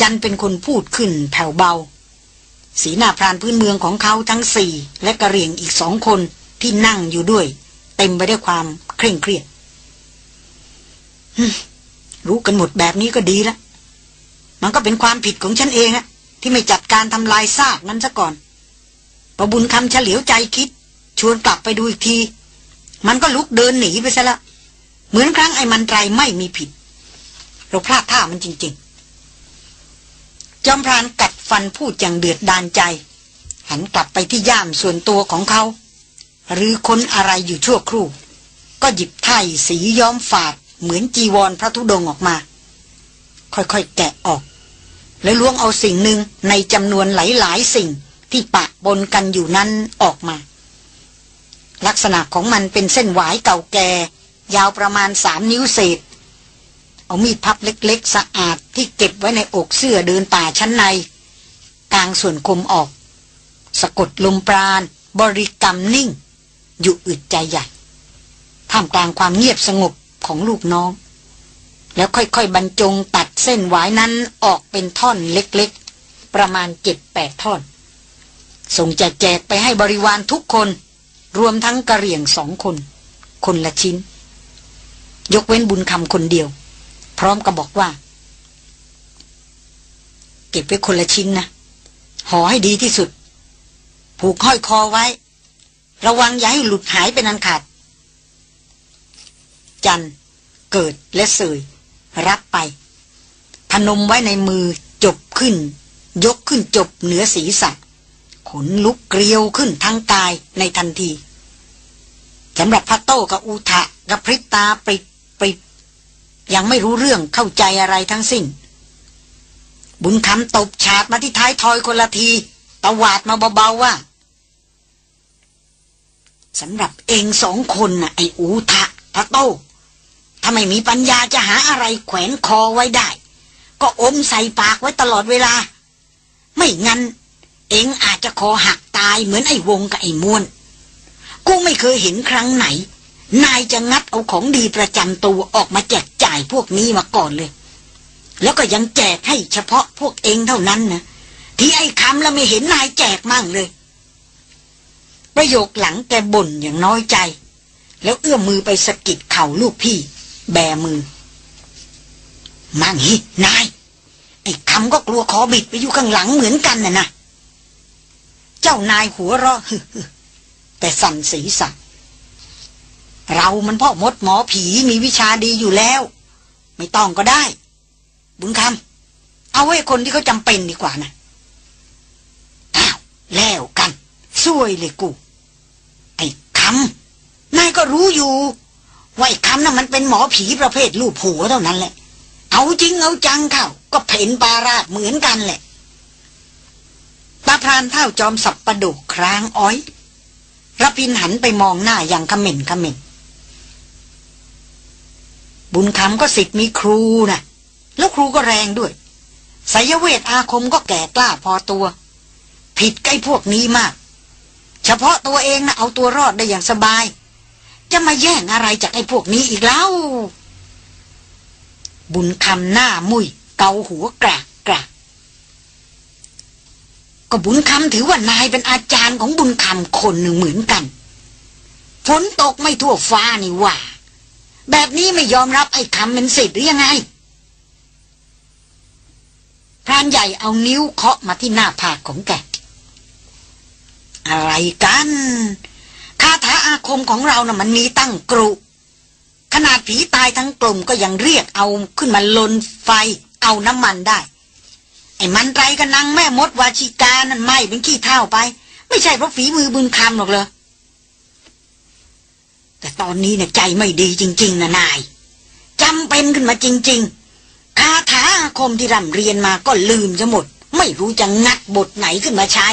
จันเป็นคนพูดขึ้นแผ่วเบา สีหน้าพรานพื้นเมืองของเขาทั้งสี่ และกระเรียงอีกสองคน ที่นั่งอยู่ด้วย เต็มไปด้วยความเคร่งเครียดรู้กันหมดแบบนี้ก็ดีละมันก็เป็นความผิดของฉันเองอะที่ไม่จัดการทำลายซากนั้นซะก่อนประบุญคำเฉลียวใจคิด ชวนกลับไปดูอีกที มันก็ลุกเดินหนีไปซะละ เหมือนครั้งไอ้มันไตรไม่มีผิด เราพลาดท่ามันจริง ๆ จอมพรานกัดฟันพูดอย่างเดือดดานใจ หันกลับไปที่ย่ามส่วนตัวของเขา หรือค้นอะไรอยู่ชั่วครู่ ก็หยิบไถ่สีย้อมฝาด เหมือนจีวรพระธุดงออกมา ค่อยๆแกะออก แล้วล้วงเอาสิ่งหนึ่งในจำนวนหลายๆสิ่งที่ปะปนกันอยู่นั้นออกมา ลักษณะของมันเป็นเส้นหวายเก่าแก่ ยาวประมาณสามนิ้วเศษ เอามีดพับเล็กๆ สะอาดที่เก็บไว้ในอกเสื้อเดินป่าชั้นในกลางส่วนคมออก สะกดลมปราณบริกรรมนิ่ง อยู่อึดใจใหญ่ท่ามกลางความเงียบสงบของลูกน้อง แล้วค่อยๆบรรจงตัดเส้นหวายนั้นออกเป็นท่อนเล็กๆ ประมาณเจ็ดแปดท่อน ส่งแจกแจกไปให้บริวารทุกคน รวมทั้งกระเหรี่ยงสองคน คนละชิ้น ยกเว้นบุญคำคนเดียว พร้อมกับบอกว่า เก็บไว้คนละชิ้นนะห่อให้ดีที่สุด ผูกห้อยคอไว้ ระวังอย่าให้หลุดหายเป็นอันขาด จันเกิดและเสยรับไป พนมไว้ในมือจบขึ้น ยกขึ้นจบเหนือศีรษะขนลุกเกลียวขึ้นทั้งกายในทันทีสำหรับพัตโต้กับอุทะกับพริตาปิดปิยังไม่รู้เรื่องเข้าใจอะไรทั้งสิ้น บุญคำตบฉาดมาที่ท้ายทอยคนละทีตวาดมาเบาๆว่า สำหรับเองสองคนน่ะไอ้อูทะพระโตถ้าไม่มีปัญญาจะหาอะไรแขวนคอไว้ได้ ก็อมใส่ปากไว้ตลอดเวลา ไม่งั้น เองอาจจะคอหักตายเหมือนไอ้วงกับไอ้มวน กูไม่เคยเห็นครั้งไหน นายจะงัดเอาของดีประจำตัวออกมาแจกจ่ายพวกนี้มาก่อนเลย แล้วก็ยังแจกให้เฉพาะพวกเองเท่านั้นนะที่ไอ้คำแล้วไม่เห็นนายแจกมั่งเลย ประโยคหลังแกบ่นอย่างน้อยใจ แล้วเอื้อมมือไปสะกิดเข่าลูกพี่ แบมือ มั่งฮินาย ไอ้คำก็กลัวคอบิดไปอยู่ข้างหลังเหมือนกันน่ะนะ เจ้านายหัวเราะแต่สั่นสีสันเรามันพ่อมดหมอผีมีวิชาดีอยู่แล้ว ไม่ต้องก็ได้ บุญคำเอาไว้คนที่เขาจำเป็นดีกว่านะอ้าวแล้วกันซวยเลยกูำนายก็รู้อยู่ว่าไอ้คำน่ะมันเป็นหมอผีประเภทลูกผัวเท่านั้นแหละ เอาจริงเอาจังเข้า ก็เพ่นปาราดเหมือนกันแหละตาพรานเท่าจอมสับประดุกครางอ้อยรพินหันไปมองหน้าอย่างขม่นขม่นบุญคำก็สิทธิ์มีครูนะ่ะแล้วครูก็แรงด้วยสายเวทอาคมก็แก่กล้าพอตัว ผิดใกล้พวกนี้มาก เฉพาะตัวเองนะเอาตัวรอดได้อย่างสบาย จะมาแย่งอะไรจากไอ้พวกนี้อีกแล้ว บุญคำหน้ามุยเกาหัวกรากกรากก็บุญคำถือว่านายเป็นอาจารย์ของบุญคำคนหนึ่งเหมือนกันฝนตกไม่ทั่วฟ้านี่ว่า แบบนี้ไม่ยอมรับไอ้คำเป็นสิทธิ์หรือยังไงพรานใหญ่เอานิ้วเคาะมาที่หน้าผากของแก อะไรกันคาถาอาคมของเรานะ่ะมันมีตั้งกรุ ขนาดผีตายทั้งกลุ่มก็ยังเรียกเอาขึ้นมาลนไฟเอาน้ำมันได้ ไอ้มันไรกับนางแม่มดวาชิกานั่นไหม่เป็นขี้เท่าไป ไม่ใช่เพราะฝีมือบุญคำหรอกเลยแต่ตอนนี้เนี่ยใจไม่ดีจริง ๆนะนายจำเป็นขึ้นมาจริง ๆ คาถาอาคมที่ร่ำเรียนมาก็ลืมจะหมด ไม่รู้จะงัดบทไหนขึ้นมาใช้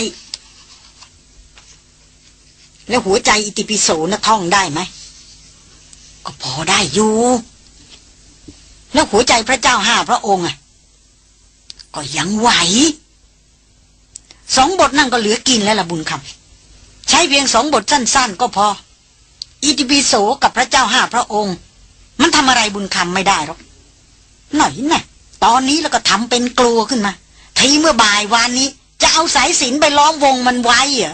แล้วหัวใจอิติปิโสนะท่องได้ไหม ก็พอได้อยู่ แล้วหัวใจพระเจ้าห้าพระองค์อะ ก็ยังไหว สองบทนั่นก็เหลือกินแล้วล่ะบุญคำใช้เพียงสองบทสั้น ๆ ก็พอ อิติปิโสกับพระเจ้าห้าพระองค์ มันทำอะไรบุญคำไม่ได้หรอก หน่อยนะตอนนี้แล้วก็ทำเป็นกลัวขึ้นมา ทีเมื่อบ่ายวานนี้ จะเอาสายสินไปล้อมวงมันไว้เหรอ